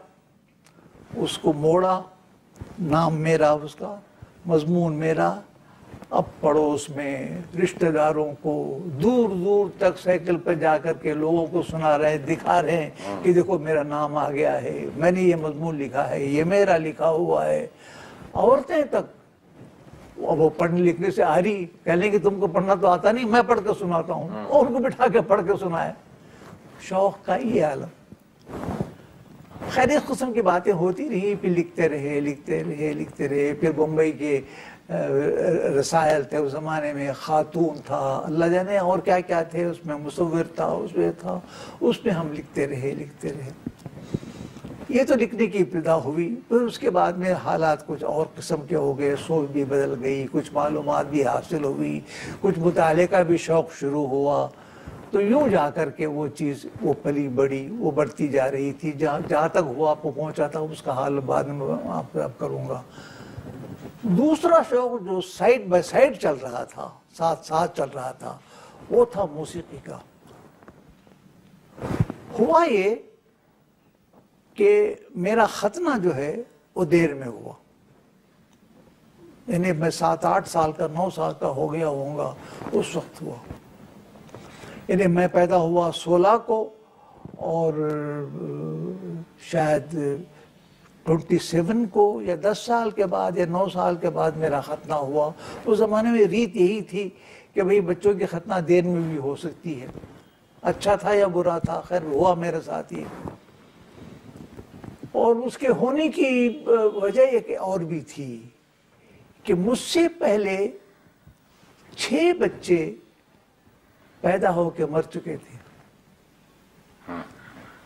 اس کو موڑا، نام میرا، اس کا مضمون میرا۔ اب پڑوس میں رشتہ داروں کو دور دور تک سائیکل پہ جا کر کے لوگوں کو سنا رہے ہیں، دکھا رہے ہیں کہ دیکھو میرا نام آ گیا ہے، میں نے یہ مضمون لکھا ہے، یہ میرا لکھا ہوا ہے۔ عورتیں تک وہ پڑھنے لکھنے سے آ رہی کہنے کہ تم کو پڑھنا تو آتا نہیں میں پڑھ کے سناتا ہوں۔ اور ان کو بٹھا کے پڑھ کے سنایا شوق کا یہ عالم۔ خیر اس قسم کی باتیں ہوتی رہی پھر لکھتے رہے لکھتے رہے لکھتے رہے۔ پھر بمبئی کے رسائل تھے اس زمانے میں خاتون تھا۔ اللہ جانے اور کیا کیا تھے اس میں مصور تھا اس میں تھا۔ اس میں ہم لکھتے رہے لکھتے رہے۔ یہ تو لکھنے کی ابتدا ہوئی، پھر اس کے بعد میں حالات کچھ اور قسم کے ہو گئے، سوچ بھی بدل گئی، کچھ معلومات بھی حاصل ہوئی، کچھ مطالعے کا بھی شوق شروع ہوا۔ تو یوں جا کر کے وہ چیز وہ پلی بڑی، وہ بڑھتی جا رہی تھی۔ جہاں جہاں تک ہوا، آپ کو پہنچا تھا، اس کا حال بعد میں آپ اب کروں گا۔ دوسرا شوق جو سائڈ بائی سائڈ چل رہا تھا، ساتھ ساتھ چل رہا تھا، وہ تھا موسیقی کا۔ ہوا یہ کہ میرا ختنہ جو ہے وہ دیر میں ہوا۔ یعنی میں سات آٹھ سال کا، نو سال کا ہو گیا ہوں گا، اس وقت ہوا۔ یعنی میں پیدا ہوا سولہ کو اور شاید ٹونٹی سیون کو یا دس سال کے بعد یا نو سال کے بعد میرا ختنہ ہوا۔ اس زمانے میں ریت یہی تھی کہ بھئی بچوں کی ختنہ دیر میں بھی ہو سکتی ہے۔ اچھا تھا یا برا تھا؟ خیر ہوا میرے ساتھ ہی۔ اور اس کے ہونے کی وجہ ایک اور بھی تھی کہ مجھ سے پہلے چھ بچے پیدا ہو کے مر چکے تھے۔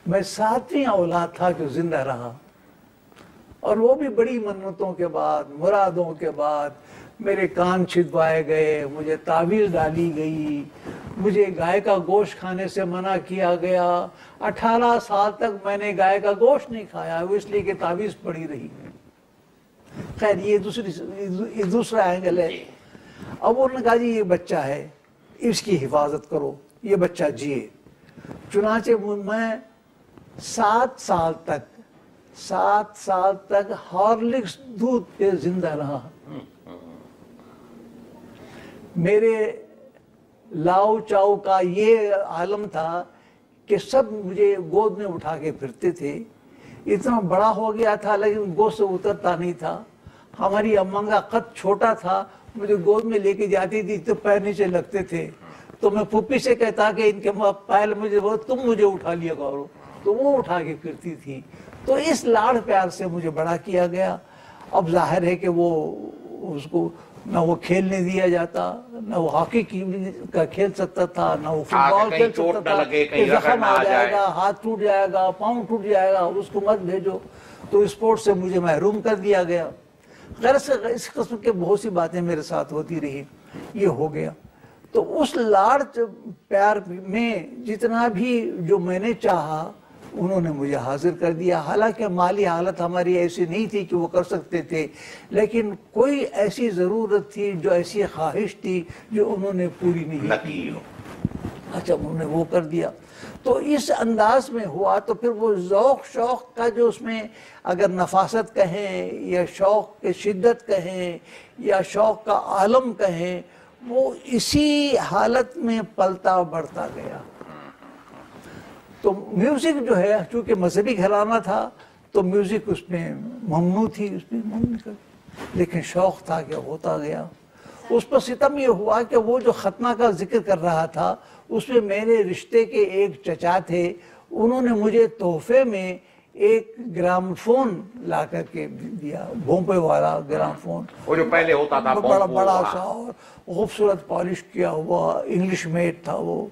میں ساتویں اولاد تھا جو زندہ رہا۔ اور وہ بھی بڑی منتوں کے بعد مرادوں کے بعد میرے کان چھدوائے گئے مجھے تعویذ ڈالی گئی مجھے گائے کا گوشت کھانے سے منع کیا گیا اٹھارہ سال تک میں نے گائے کا گوشت نہیں کھایا، وہ اس لیے کہ تعویذ پڑی رہی۔ خیر، یہ دوسری دوسرا اینگل ہے۔ اب انہوں نے کہا جی یہ بچہ ہے، اس کی حفاظت کرو، یہ بچہ جیے۔ چنانچہ میں سات سال تک، سات سال تک ہارلکس دودھ پہ زندہ رہا۔ میرے لاؤ چاؤ کا یہ عالم تھا کہ سب مجھے گود میں اٹھا کے پھرتے تھے۔ اتنا بڑا ہو گیا تھا، لیکن گود سے اترتا نہیں تھا۔ ہماری اماں کا قد چھوٹا تھا، مجھے گود میں لے کے جاتی تھی تو پیر نیچے لگتے تھے۔ تو میں پھوپھی سے کہتا کہ ان کے پیر مجھے وہ تم مجھے اٹھا لیا کرو۔ تو وہ اٹھا کے پھرتی تھی تو اس لاڑ پیار سے مجھے بڑا کیا گیا۔ اب ظاہر ہے کہ وہ اس کو نہ وہ کھیلنے دیا جاتا نہ وہ ہاکی کا کھیل سکتا تھا نہ وہ فٹ بال کھیل سکتا تھا۔ کہ زخم آ جائے گا ہاتھ ٹوٹ جائے گا پاؤں ٹوٹ جائے گا اس کو مت بھیجو۔ تو اسپورٹ سے مجھے محروم کر دیا گیا۔ غیر سے اس قسم کے بہت سی باتیں میرے ساتھ ہوتی رہی یہ ہو گیا۔ تو اس لاڑ پیار میں جتنا بھی جو میں نے چاہا انہوں نے مجھے حاضر کر دیا۔ حالانکہ مالی حالت ہماری ایسی نہیں تھی کہ وہ کر سکتے تھے لیکن کوئی ایسی ضرورت تھی جو ایسی خواہش تھی جو انہوں نے پوری نہیں کی اچھا انہوں نے وہ کر دیا۔ تو اس انداز میں ہوا تو پھر وہ ذوق شوق کا جو اس میں اگر نفاست کہیں یا شوق کے شدت کہیں یا شوق کا عالم کہیں وہ اسی حالت میں پلتا بڑھتا گیا۔ تو میوزک جو ہے چونکہ مذہبی گھرانہ تھا تو میوزک اس میں ممنوع تھی اس میں ممنوع لیکن شوق تھا کہ ہوتا گیا۔ اس پر ستم یہ ہوا کہ وہ جو ختمہ کا ذکر کر رہا تھا اس میں میرے رشتے کے ایک چچا تھے انہوں نے مجھے تحفے میں ایک گرام فون لا کر کے دیا۔ بھونپے والا گرام فون وہ جو پہلے ہوتا تھا بڑا بڑا سا اور خوبصورت پالش کیا ہوا انگلش میٹ تھا وہ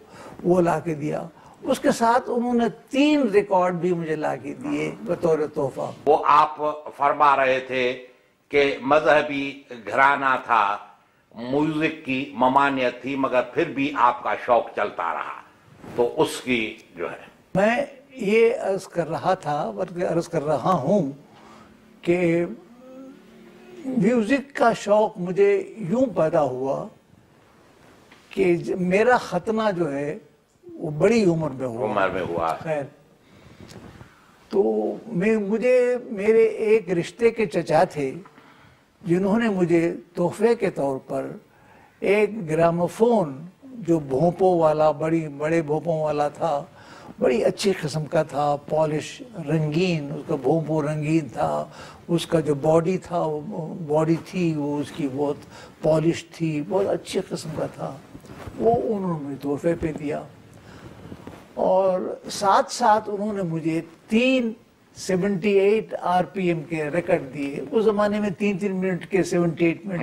وہ لا کے دیا۔ اس کے ساتھ انہوں نے تین ریکارڈ بھی مجھے لا کے دیے بطور تحفہ۔ وہ آپ فرما رہے تھے کہ مذہبی گھرانہ تھا میوزک کی ممانعت تھی مگر پھر بھی آپ کا شوق چلتا رہا۔ تو اس کی جو ہے۔ میں یہ عرض کر رہا تھا بلکہ عرض کر رہا ہوں کہ میوزک کا شوق مجھے یوں پیدا ہوا کہ میرا ختنہ جو ہے وہ بڑی عمر میں ہوا۔ عمر میں ہوا۔ خیر۔ تو میں مجھے میرے ایک رشتے کے چچا تھے جنہوں نے مجھے تحفے کے طور پر ایک گراموفون جو بھونپوں والا بڑی بڑے بھونپوں والا تھا بڑی اچھی قسم کا تھا پالش رنگین اس کا بھونپو رنگین تھا اس کا جو باڈی تھا باڈی تھی وہ اس کی بہت پالش تھی بہت اچھی قسم کا تھا۔ وہ انہوں نے تحفے پہ دیا۔ اور ساتھ ساتھ انہوں نے مجھے تین سیونٹی ایٹ آر پی ایم کے ریکارڈ دیے۔ اس زمانے میں تین تین منٹ کے سیونٹی ایٹ منٹ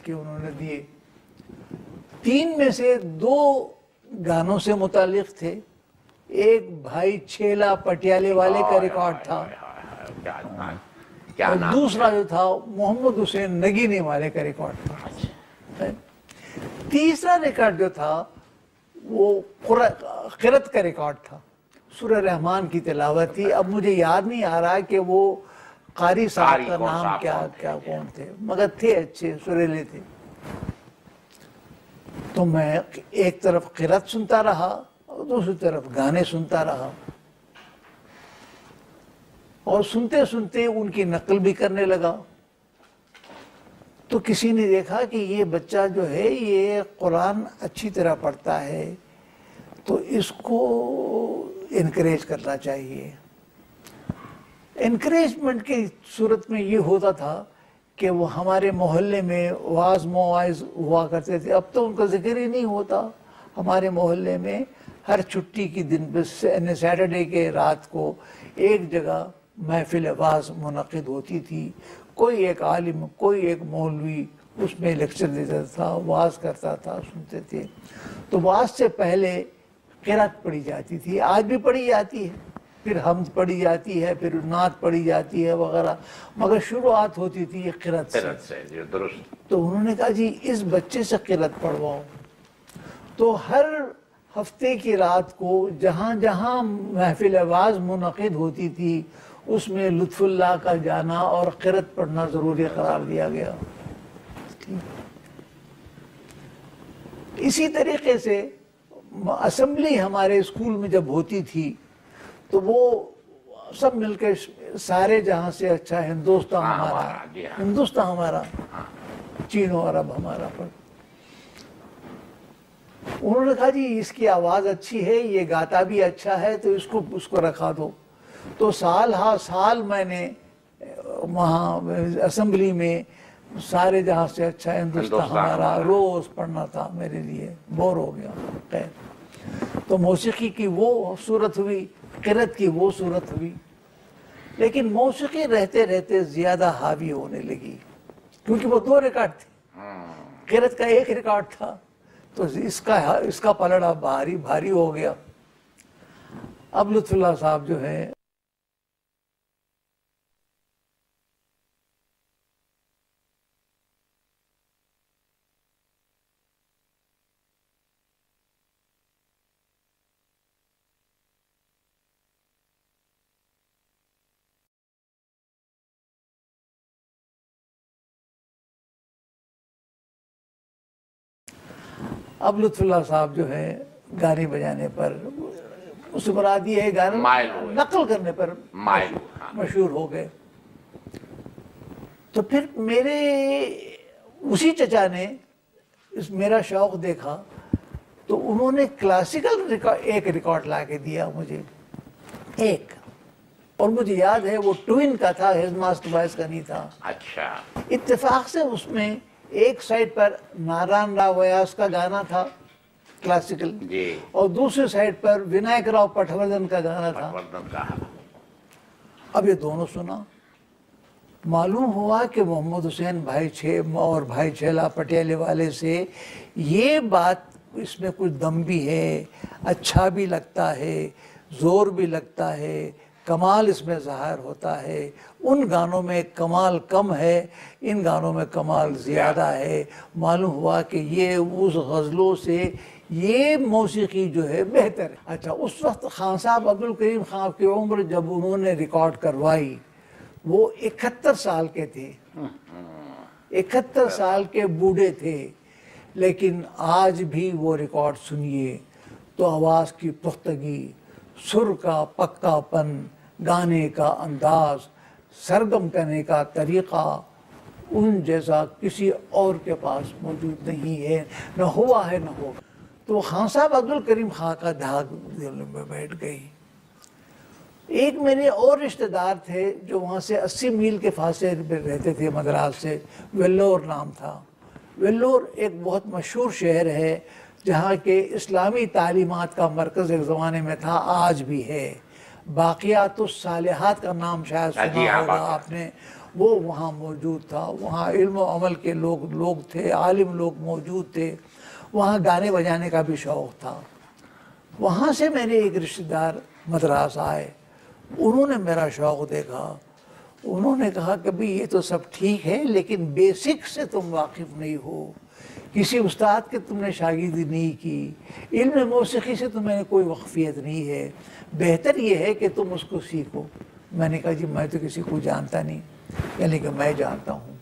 کے انہوں نے دیے۔ تین میں سے دو گانوں سے متعلق تھے۔ ایک بھائی چھیلا پٹیالے والے کا ریکارڈ تھا۔ اور دوسرا جو تھا محمد حسین نگینے والے کا ریکارڈ تھا۔ اچھا۔ تیسرا ریکارڈ جو تھا وہ قرت کا ریکارڈ تھا۔ سورہ رحمان کی تلاوت تھی۔ اب مجھے یاد نہیں آ رہا کہ وہ قاری صاحب کا نام کیا کیا کون تھے؟ مگر تھے اچھے سریلے تھے۔ تو میں ایک طرف قرت سنتا رہا اور دوسری طرف گانے سنتا رہا۔ اور سنتے سنتے ان کی نقل بھی کرنے لگا۔ تو کسی نے دیکھا کہ یہ بچہ جو ہے یہ قرآن اچھی طرح پڑھتا ہے، تو اس کو انکریج کرنا چاہیے۔ انکریجمنٹ کی صورت میں یہ ہوتا تھا کہ وہ ہمارے محلے میں واز مواز ہوا کرتے تھے۔ اب تو ان کا ذکر ہی نہیں ہوتا۔ ہمارے محلے میں ہر چھٹی کی دن پہ سیٹرڈے یعنی کے رات کو ایک جگہ محفل آواز منعقد ہوتی تھی۔ کوئی ایک عالم کوئی ایک مولوی اس میں لیکچر دیتا تھا واز کرتا تھا سنتے تھے۔ تو واز سے پہلے قرات پڑھی جاتی تھی آج بھی پڑھی جاتی ہے۔ پھر حمد پڑھی جاتی ہے پھر نعت پڑھی جاتی ہے وغیرہ۔ مگر شروعات ہوتی تھی یہ قرات سے۔ درست۔ تو انہوں نے کہا جی اس بچے سے قرت پڑھواؤ۔ تو ہر ہفتے کی رات کو جہاں جہاں محفل آواز منعقد ہوتی تھی اس میں لطف اللہ کا جانا اور قرت پڑھنا ضروری قرار دیا گیا۔ اسی طریقے سے اسمبلی ہمارے اسکول میں جب ہوتی تھی تو وہ سب مل کے سارے جہاں سے اچھا ہندوستان ہاں، ہمارا ہمارا، جی ہاں۔ ہندوستان ہمارا چین و عرب ہمارا پر۔ انہوں نے کہا جی اس کی آواز اچھی ہے یہ گاتا بھی اچھا ہے تو اس کو اس کو رکھا دو۔ تو سال ہا سال میں نے وہاں اسمبلی میں سارے جہاں سے اچھا ہندوستان ہمارا ہمارا۔ روز پڑھنا تھا میرے لیے بور ہو گیا۔ خیر۔ تو موسیقی کی وہ صورت ہوئی قرت کی وہ صورت ہوئی۔ لیکن موسیقی رہتے رہتے زیادہ حاوی ہونے لگی کیونکہ وہ دو ریکارڈ تھے۔ قرت کا ایک ریکارڈ تھا تو اس کا اس کا پلڑا بھاری بھاری ہو گیا۔ اب لطف اللہ صاحب جو ہے اب لطف اللہ صاحب جو ہے گانے بجانے پر اس مراد یہ ہے گانے۔ نقل کرنے پر مائل ہاں۔ مشہور ہو گئے۔ تو پھر میرے اسی چچا نے اس میرا شوق دیکھا تو انہوں نے کلاسیکل ایک ریکارڈ لا کے دیا مجھے۔ ایک۔ اور مجھے یاد ہے وہ ٹوین کا تھا ہیز ماسٹر وائس کا نہیں تھا۔ اچھا۔ اتفاق سے اس میں ایک سائڈ پر ناران راو ویاس کا گانا تھا کلاسیکل جی۔ اور دوسری سائڈ پر ونائک راؤ پٹھوردن کا گانا تھا۔ پٹوردن اب یہ دونوں سنا معلوم ہوا کہ محمد حسین بھائی چھ اور بھائی چھیلا پٹیالے والے سے یہ بات اس میں کچھ دم بھی ہے اچھا بھی لگتا ہے زور بھی لگتا ہے۔ کمال اس میں ظاہر ہوتا ہے۔ ان گانوں میں کمال کم ہے، ان گانوں میں کمال زیادہ ہے۔ معلوم ہوا کہ یہ اس غزلوں سے یہ موسیقی جو ہے بہتر ہے۔ اچھا اس وقت خان صاحب عبدالکریم خان کی عمر جب انہوں نے ریکارڈ کروائی، وہ اکہتر سال کے تھے۔ اکہتر سال کے بوڑھے تھے، لیکن آج بھی وہ ریکارڈ سنیے تو آواز کی پختگی سر کا پکا پن، گانے کا انداز، سرگم کرنے کا طریقہ ان جیسا کسی اور کے پاس موجود نہیں ہے، نہ ہوا ہے نہ ہو۔ تو خان صاحب عبدالکریم خان کا دھاگ دل میں بیٹھ گئی۔ ایک میرے اور رشتہ دار تھے جو وہاں سے اسی میل کے فاصلے پہ رہتے تھے مدراس سے، ویلور نام تھا۔ ویلور ایک بہت مشہور شہر ہے۔ جہاں کے اسلامی تعلیمات کا مرکز ایک زمانے میں تھا آج بھی ہے۔ باقیات الصالحات کا نام شاید سنا ہوگا۔ آپ نے۔ وہ وہاں موجود تھا وہاں علم و عمل کے لوگ لوگ تھے عالم لوگ موجود تھے۔ وہاں گانے بجانے کا بھی شوق تھا۔ وہاں سے میرے ایک رشتہ دار مدراس آئے۔ انہوں نے میرا شوق دیکھا۔ انہوں نے کہا کہ بھی یہ تو سب ٹھیک ہے لیکن بیسک سے تم واقف نہیں ہو۔ کسی استاد کے تم نے شاگردی نہیں کی، علم موسیقی سے تمہیں کوئی وقفیت نہیں ہے۔ بہتر یہ ہے کہ تم اس کو سیکھو۔ میں نے کہا جی میں تو کسی کو جانتا نہیں یعنی کہ میں جانتا ہوں۔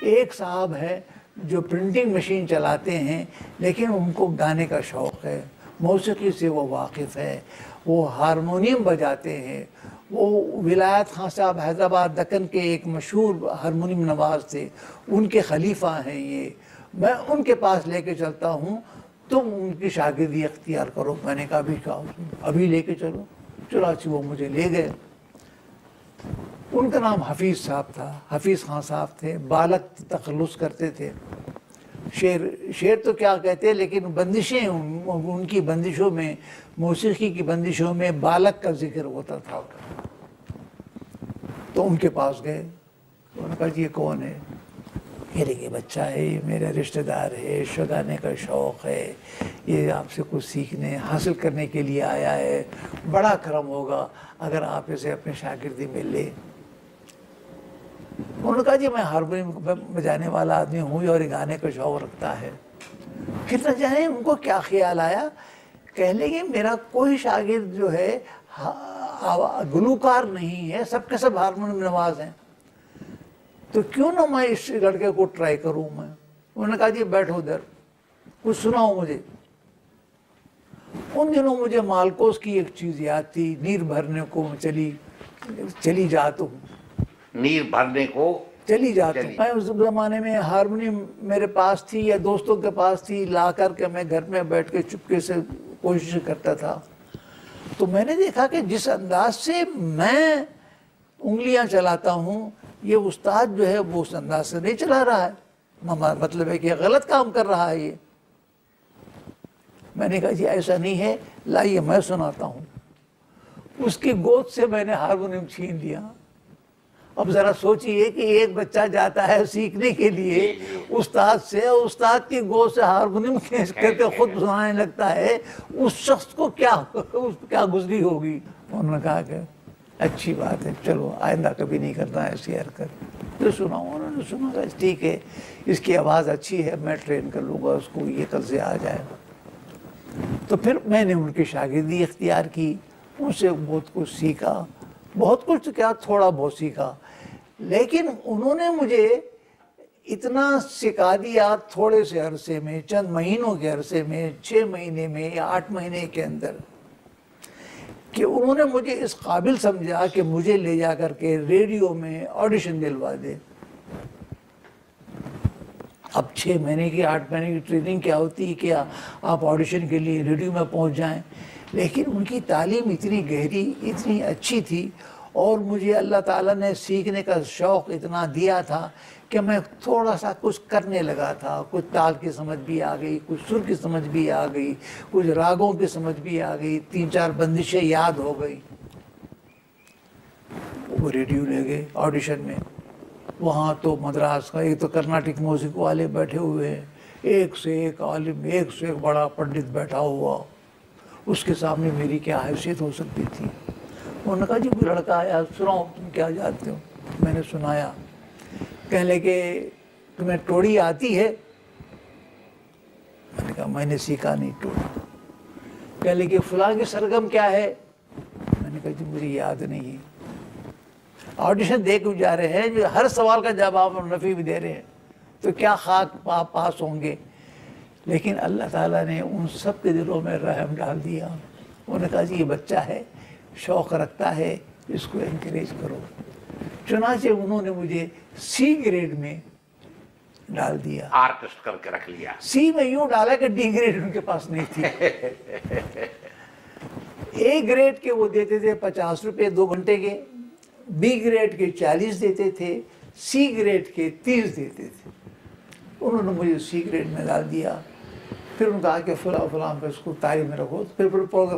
ایک صاحب ہے جو پرنٹنگ مشین چلاتے ہیں، لیکن ان کو گانے کا شوق ہے۔ موسیقی سے وہ واقف ہے۔ وہ ہارمونیم بجاتے ہیں۔ وہ ولایت خان صاحب حیدرآباد دکن کے ایک مشہور ہارمونیم نواز تھے۔ ان کے خلیفہ ہیں یہ۔ میں ان کے پاس لے کے چلتا ہوں، تم ان کی شاگردی اختیار کرو۔ میں نے کہا ابھی کہا ابھی لے کے چلو۔ چنانچہ وہ مجھے لے گئے۔ ان کا نام حفیظ صاحب تھا۔ حفیظ خان صاحب تھے۔ بالک تخلص کرتے تھے۔ شعر شعر تو کیا کہتے ہیں، لیکن بندشیں ان کی بندشوں میں، موسیقی کی بندشوں میں بالک کا ذکر ہوتا تھا۔ تو ان کے پاس گئے۔ انہوں نے کہا، یہ کون ہے؟ میرے یہ بچہ ہے یہ میرا رشتہ دار ہے شگانے کا شوق ہے، یہ آپ سے کچھ سیکھنے، حاصل کرنے کے لیے آیا ہے، بڑا کرم ہوگا اگر آپ اسے اپنے شاگردی میں لیں۔ انہوں نے کہا جی میں ہارمونیم بجانے والا آدمی ہوں اور یہ گانے کا شوق رکھتا ہے۔ پھر نہ جانے ان کو کیا خیال آیا؟ کہنے کہ میرا کوئی شاگرد جو ہے گلوکار نہیں ہے، سب کے سب ہارمونیم نواز ہیں۔ تو کیوں نہ میں اس لڑکے کو ٹرائی کروں میں؟ انہوں نے کہا جی بیٹھو ادھر کچھ سناؤ مجھے۔ ان دنوں مجھے مالکوس کی ایک چیز یاد تھی نیر بھرنے کو چلی چلی جاتا ہوں۔ نیر بھرنے کو چلی جاتا ہوں۔ میں اس زمانے میں ہارمونیم میرے پاس تھی یا دوستوں کے پاس تھی لا کر کے میں گھر میں بیٹھ کے چپکے سے کوشش کرتا تھا۔ تو میں نے دیکھا کہ جس انداز سے میں انگلیاں چلاتا ہوں یہ استاد جو ہے وہ اس انداز سے نہیں چلا رہا ہے۔ مطلب ہے کہ غلط کام کر رہا ہے یہ۔ میں نے کہا جی ایسا نہیں ہے، لائیے میں سناتا ہوں۔ اس کی گود سے میں نے ہارمونیم چھین لیا۔ اب ذرا سوچئے کہ ایک بچہ جاتا ہے سیکھنے کے لیے، استاد سے استاد کی گود سے ہارمونیم کھینچ کر کے خود سنانے لگتا ہے، اس شخص کو کیا کیا گزری ہوگی؟ انہوں نے کہا کہ اچھی بات ہے۔ چلو، آئندہ کبھی نہیں کرنا ایسی حرکت۔ جو سنا انہوں نے سنا گا ٹھیک ہے، اس کی آواز اچھی ہے، میں ٹرین کر لوں گا، اس کو یہ کل سے آ جائے گا تو پھر میں نے ان کی شاگردی اختیار کی، ان سے بہت کچھ سیکھا۔ بہت کچھ کیا، تھوڑا بہت سیکھا۔ لیکن انہوں نے مجھے اتنا سکھا دیا تھوڑے سے عرصے میں، چند مہینوں کے عرصے میں، چھ مہینے میں یا آٹھ مہینے کے اندر۔ کہ انہوں نے مجھے اس قابل سمجھا کہ مجھے لے جا کر کے ریڈیو میں آڈیشن دلوا دے۔ اب چھ مہینے کی، آٹھ مہینے کی ٹریننگ کیا ہوتی ہے؟ کیا آپ آڈیشن کے لیے ریڈیو میں پہنچ جائیں؟ لیکن ان کی تعلیم اتنی گہری، اتنی اچھی تھی اور مجھے اللہ تعالیٰ نے سیکھنے کا شوق اتنا دیا تھا کہ میں تھوڑا سا کچھ کرنے لگا تھا، کچھ تال کی سمجھ بھی آ گئی، کچھ سر کی سمجھ بھی آ گئی، کچھ راگوں کی سمجھ بھی آ گئی، تین چار بندشیں یاد ہو گئی۔ وہ ریڈیو لے گئے آڈیشن میں۔ وہاں تو مدراس کا، ایک تو کرناٹک موسیق والے بیٹھے ہوئے ہیں۔ ایک سے ایک عالم، ایک سے ایک بڑا پنڈت بیٹھا ہوا۔ اس کے سامنے میری کیا حیثیت ہو سکتی تھی؟ انہوں نے کہا جی کوئی لڑکا آیا، سناؤ تم کیا جانتے ہو؟ میں نے سنایا کہنے کہ تمہیں ٹوڑی آتی ہے؟ میں نے کہا، میں نے سیکھا نہیں ٹوڑی. کہنے کہ فلاں کی سرگم کیا ہے؟ میں نے کہا جی مجھے یاد نہیں ہے. آڈیشن دے کے جا رہے ہیں؟ جو ہر سوال کا جواب نفی بھی دے رہے ہیں۔ تو کیا خاک پاس ہوں گے؟ لیکن اللہ تعالیٰ نے ان سب کے دلوں میں رحم ڈال دیا۔ انہوں نے کہا جی یہ بچہ ہے، شوق رکھتا ہے، اس کو انکریج کرو۔ چنانچہ انہوں نے مجھے سی گریڈ میں ڈال دیا۔ آرٹسٹ کر کے رکھ لیا۔ سی میں یوں ڈالا کہ ڈی گریڈ ان کے پاس نہیں تھی۔ اے گریڈ کے وہ دیتے تھے پچاس روپے دو گھنٹے کے۔ بی گریڈ کے چالیس دیتے تھے۔ سی گریڈ کے تیس دیتے تھے۔ انہوں نے مجھے سی گریڈ میں ڈال دیا۔ پھر ان کہا کہ فلاں فلاں پہ اس کو تعلیم میں رکھو۔ پھر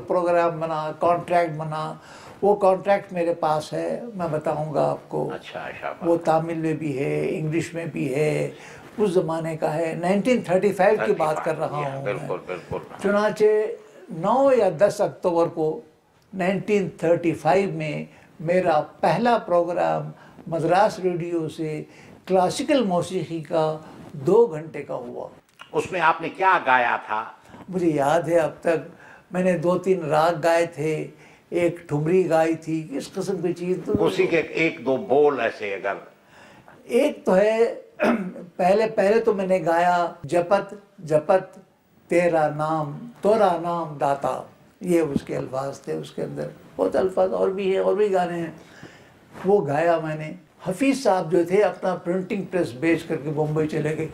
پروگرام بنا کانٹریکٹ بنا۔ وہ کانٹریکٹ میرے پاس ہے میں بتاؤں گا آپ کو۔ اچھا وہ تامل میں بھی ہے انگلش میں بھی ہے اس زمانے کا ہے۔ نائنٹین تھرٹی فائیو کی بات کر رہا ہوں بالکل چنانچہ نو یا دس اکتوبر کو نائنٹین تھرٹی فائیو میں میرا پہلا پروگرام مدراس ریڈیو سے کلاسیکل موسیقی کا دو گھنٹے کا ہوا۔ اس میں آپ نے کیا گایا تھا؟ مجھے یاد ہے اب تک میں نے دو تین راگ گائے تھے۔ ایک ٹھمری گائی تھی کس قسم کی چیز تو اسی کے ایک دو بول ایسے اگر۔ ایک تو ہے پہلے پہلے تو میں نے گایا جپت جپت تیرا نام تورا نام داتا۔ یہ اس کے الفاظ تھے اس کے اندر بہت الفاظ اور بھی ہیں اور بھی گانے ہیں۔ وہ گایا میں نے۔ حفیظ صاحب جو تھے اپنا پرنٹنگ پریس بیچ کر کے بمبئی چلے گئے۔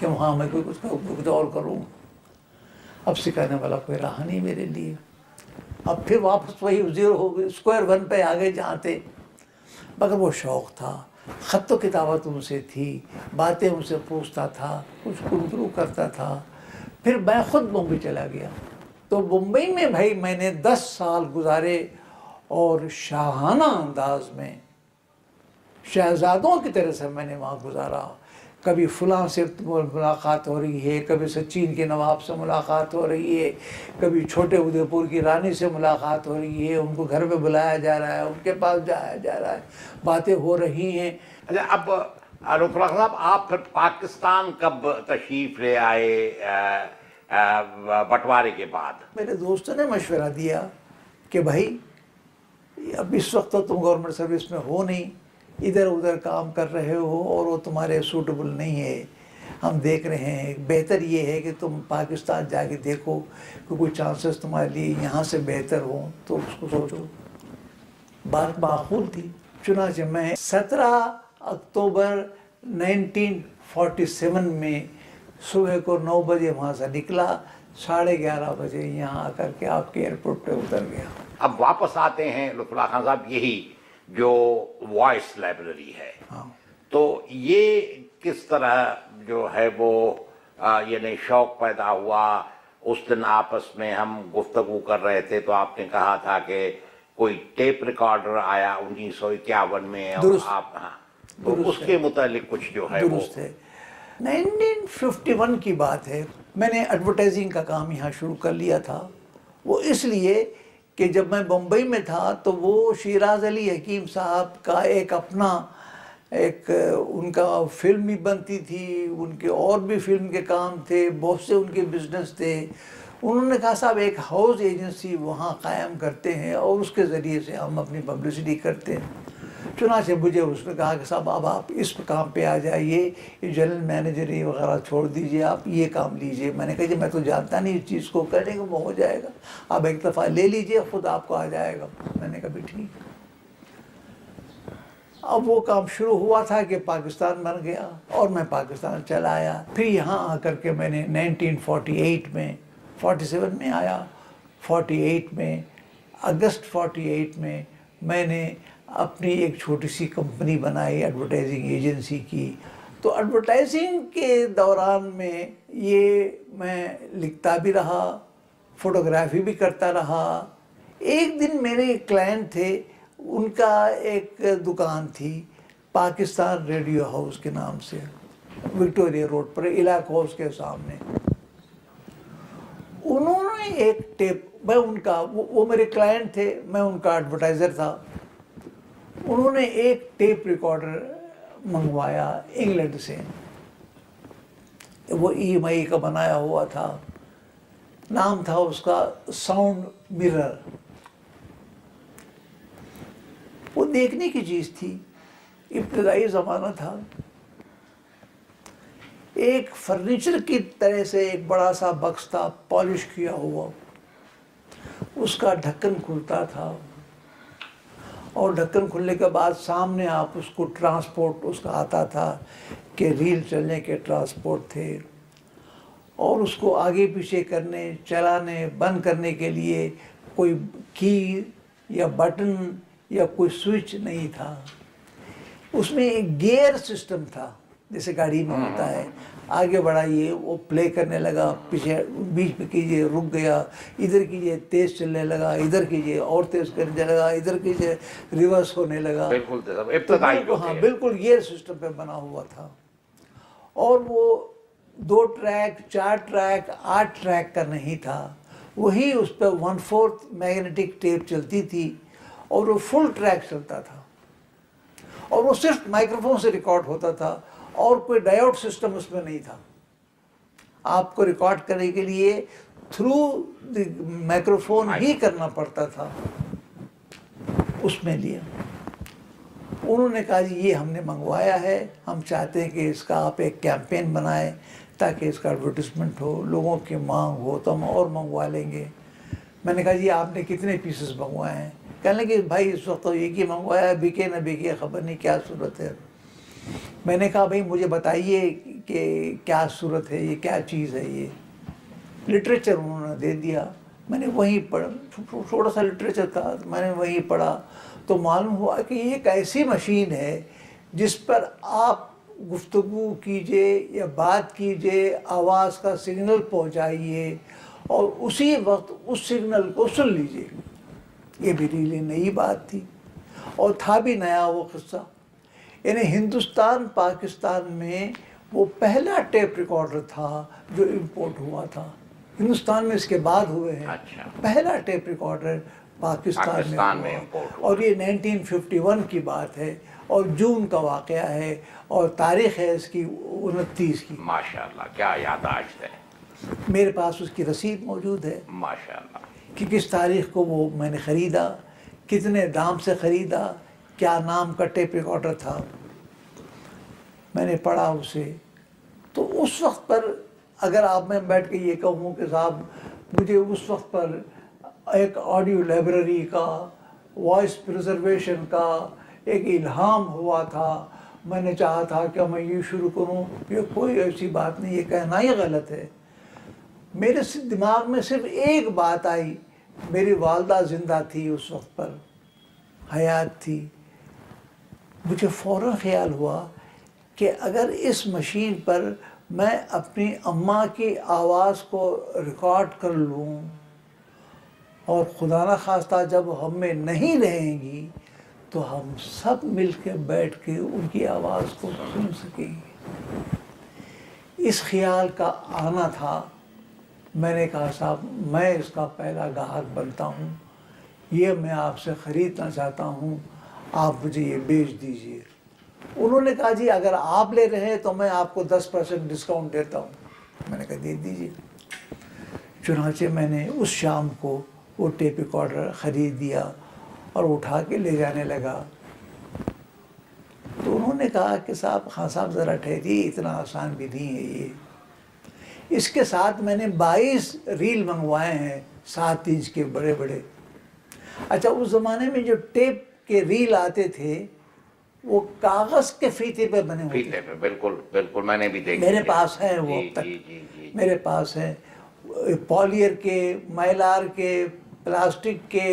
کہ وہاں میں کوئی کچھ اور کروں۔ اب سکھانے والا کوئی رہا نہیں میرے لیے۔ اب پھر واپس وہی زیرو ہو گئے اسکوائر ون پہ آگے جہاں تھے مگر وہ شوق تھا۔ خط و کتابت ان سے تھی، باتیں ان سے پوچھتا تھا، کچھ گفتگو کرتا تھا۔ پھر میں خود بمبئی چلا گیا۔ تو بمبئی میں بھائی میں نے دس سال گزارے اور شاہانہ انداز میں شہزادوں کی طرح سے میں نے وہاں گزارا۔ کبھی فلاں سے ملاقات ہو رہی ہے کبھی سچین کے نواب سے ملاقات ہو رہی ہے کبھی چھوٹے ادے پور کی رانی سے ملاقات ہو رہی ہے ان کو گھر پہ بلایا جا رہا ہے ان کے پاس جایا جا رہا ہے باتیں ہو رہی ہیں۔ اچھا اب اللہ صاحب آپ پھر پاکستان کب تشریف لے آئے بٹوارے کے بعد؟ میرے دوستوں نے مشورہ دیا کہ بھائی اب اس وقت تو تم گورنمنٹ سروس میں ہو نہیں۔ ادھر ادھر کام کر رہے ہو اور وہ تمہارے سوٹیبل نہیں ہے۔ ہم دیکھ رہے ہیں۔ بہتر یہ ہے کہ تم پاکستان جا کے دیکھو کہ کوئی چانسز تمہارے لیے یہاں سے بہتر ہوں۔ تو اس کو سوچو۔ بات معقول تھی۔ چنانچہ میں سترہ اکتوبر نائنٹین فورٹی سیون میں صبح کو نو بجے وہاں سے نکلا۔ ساڑھے گیارہ بجے یہاں آ کر کے آپ کے ایئرپورٹ پہ اتر گیا۔ اب واپس آتے ہیں۔ لطف اللہ خان صاحب، یہی جو وائس لائبریری ہے۔ ہاں۔ تو یہ کس طرح جو ہے وہ یعنی شوق پیدا ہوا؟ اس دن آپس میں ہم گفتگو کر رہے تھے تو آپ نے کہا تھا کہ کوئی ٹیپ ریکارڈر آیا انیس سو اکیاون میں اور آپ ہاں۔ تو اس کے متعلق کچھ جو ہے وہ۔ درست ہے۔ نائنٹین ففٹی ون کی بات ہے۔ میں نے ایڈورٹائزنگ کا کام یہاں شروع کر لیا تھا۔ وہ اس لیے کہ جب میں بمبئی میں تھا تو وہ شیراز علی حکیم صاحب کا ایک اپنا ایک ان کا فلم بھی بنتی تھی، ان کے اور بھی فلم کے کام تھے، بہت سے ان کے بزنس تھے۔ انہوں نے کہا صاحب، ایک ہاؤس ایجنسی وہاں قائم کرتے ہیں اور اس کے ذریعے سے ہم اپنی پبلسٹی کرتے ہیں۔ چنانچہ مجھے اس نے کہا کہ صاحب، اب آپ اس کام پہ آ جائیے، یہ جنرل مینیجری وغیرہ چھوڑ دیجیے، آپ یہ کام لیجیے۔ میں نے کہا جی میں تو جانتا نہیں اس چیز کو، کرنے کا وہ ہو جائے گا۔ آپ ایک دفعہ لے لیجیے، خود آپ کو آ جائے گا۔ میں نے کہا بھی ٹھیک۔ اب وہ کام شروع ہوا تھا کہ پاکستان بن گیا اور میں پاکستان چلا آیا۔ پھر یہاں آ کر کے میں نے نائنٹین فورٹی ایٹ میں، فورٹی سیون میں آیا۔ فورٹی ایٹ میں، اگست فورٹی ایٹ میں میں نے اپنی ایک چھوٹی سی کمپنی بنائی ایڈورٹائزنگ ایجنسی کی۔ تو ایڈورٹائزنگ کے دوران میں یہ میں لکھتا بھی رہا فوٹوگرافی بھی کرتا رہا۔ ایک دن میرے ایک کلائنٹ تھے، ان کا ایک دکان تھی، پاکستان ریڈیو ہاؤس کے نام سے وکٹوریا روڈ پر علاق ہاؤس کے سامنے۔ انہوں نے ایک ٹیپ، میں ان کا، وہ میرے کلائنٹ تھے، میں ان کا ایڈورٹائزر تھا۔ انہوں نے ایک ٹیپ ریکارڈر منگوایا انگلینڈ سے۔ وہ ای ایم آئی کا بنایا ہوا تھا۔ نام تھا اس کا ساؤنڈ مرر۔ وہ دیکھنے کی چیز تھی۔ ابتدائی زمانہ تھا۔ ایک فرنیچر کی طرح سے ایک بڑا سا بکس تھا، پالش کیا ہوا۔ اس کا ڈھکن کھلتا تھا۔ اور ڈھکن کھلنے کے بعد سامنے آپ اس کو ٹرانسپورٹ اس کا آتا تھا کہ ریل چلنے کے ٹرانسپورٹ تھے اور اس کو آگے پیچھے کرنے، چلانے، بند کرنے کے لیے کوئی کی یا بٹن یا کوئی سوئچ نہیں تھا۔ اس میں ایک گیئر سسٹم تھا۔ جیسے گاڑی میں ہوتا ہے۔ آگے بڑھائیے وہ پلے کرنے لگا پیچھے بیچ میں کیجیے رک گیا۔ ادھر کیجیے تیز چلنے لگا۔ ادھر کیجیے اور تیز کرنے لگا۔ ادھر کیجیے ریورس ہونے لگا۔ بالکل ہاں۔ بالکل گیئر سسٹم پہ بنا ہوا تھا۔ اور وہ دو ٹریک چار ٹریک آٹھ ٹریک کا نہیں تھا۔ وہی اس پہ ون فورتھ میگنیٹک ٹیپ چلتی تھی اور وہ فل ٹریک چلتا تھا۔ اور وہ صرف مائکروفون سے ریکارڈ ہوتا تھا۔ اور کوئی ڈائیوڈ سسٹم اس میں نہیں تھا۔ آپ کو ریکارڈ کرنے کے لیے تھرو مائکروفون ہی کرنا پڑتا تھا۔ اس میں لیا۔ انہوں نے کہا جی یہ ہم نے منگوایا ہے۔ ہم چاہتے ہیں کہ اس کا آپ ایک کیمپین بنائیں تاکہ اس کا ایڈورٹیزمنٹ ہو۔ لوگوں کی مانگ ہو تو ہم اور منگوا لیں گے۔ میں نے کہا جی آپ نے کتنے پیسز منگوائے ہیں؟ کہنے لگے، بھائی، اس وقت تو ایک ہی منگوایا ہے۔ بکے نہ بکے، خبر نہیں، کیا صورت ہے؟ میں نے کہا بھائی مجھے بتائیے کہ کیا صورت ہے، یہ کیا چیز ہے یہ؟ لٹریچر انہوں نے دے دیا۔ میں نے وہیں پڑھا، تھوڑا سا لٹریچر تھا، میں نے وہیں پڑھا۔ تو معلوم ہوا کہ یہ ایک ایسی مشین ہے جس پر آپ گفتگو کیجیے یا بات کیجیے، آواز کا سگنل پہنچائیے اور اسی وقت اس سگنل کو سن لیجیے۔ یہ بھی ریلی نئی بات تھی اور تھا بھی نیا وہ قصہ۔ یعنی ہندوستان پاکستان میں وہ پہلا ٹیپ ریکارڈر تھا جو امپورٹ ہوا تھا۔ ہندوستان میں اس کے بعد ہوئے ہیں۔ اچھا۔ پہلا ٹیپ ریکارڈر پاکستان میں۔ اور یہ نائنٹین ففٹی ون کی بات ہے اور جون کا واقعہ ہے اور تاریخ ہے اس کی انتیس کی۔ ماشاءاللہ کیا یاداشت ہے۔ میرے پاس اس کی رسید موجود ہے۔ ماشاءاللہ۔ کہ کس تاریخ کو وہ میں نے خریدا کتنے دام سے خریدا کیا نام کا ٹیپ ریکارڈر تھا؟ میں نے پڑھا اسے۔ تو اس وقت پر اگر آپ میں بیٹھ کے یہ کہوں کہ صاحب، مجھے اس وقت پر ایک آڈیو لائبریری کا، وائس پرزرویشن کا ایک الہام ہوا تھا۔ میں نے چاہا تھا کہ میں یہ شروع کروں۔ یہ کوئی ایسی بات نہیں، یہ کہنا ہی غلط ہے۔ میرے دماغ میں صرف ایک بات آئی۔ میری والدہ زندہ تھی اس وقت پر۔ حیات تھی۔ مجھے فوراً خیال ہوا کہ اگر اس مشین پر میں اپنی اماں کی آواز کو ریکارڈ کر لوں اور خدا نہ خواستہ جب ہم میں نہیں رہیں گی تو ہم سب مل کے بیٹھ کے ان کی آواز کو سن سکیں گے۔ اس خیال کا آنا تھا۔ میں نے کہا، صاحب، میں اس کا پہلا گاہک بنتا ہوں۔ یہ میں آپ سے خریدنا چاہتا ہوں۔ آپ مجھے یہ بیچ دیجیے۔ انہوں نے کہا جی اگر آپ لے رہے ہیں تو میں آپ کو دس پرسنٹ ڈسکاؤنٹ دیتا ہوں۔ میں نے کہا دے دیجیے۔ چنانچہ میں نے اس شام کو وہ ٹیپ ریکارڈر خرید دیا اور اٹھا کے لے جانے لگا۔ تو انہوں نے کہا کہ صاحب، خان صاحب ذرا ٹھہریے، اتنا آسان بھی نہیں ہے یہ۔ اس کے ساتھ میں نے بائیس ریل منگوائے ہیں، سات انچ کے بڑے بڑے۔ اچھا اس زمانے میں جو ٹیپ کے ریل آتے تھے وہ کاغذ کے فیتے پہ بنے ہوتے فیتے پہ بالکل بالکل میں نے بھی دیکھی میرے ہے۔ پاس ہیں وہ جی اب تک۔ جی جی جی میرے پاس ہیں۔ پالیر کے مائلار کے پلاسٹک کے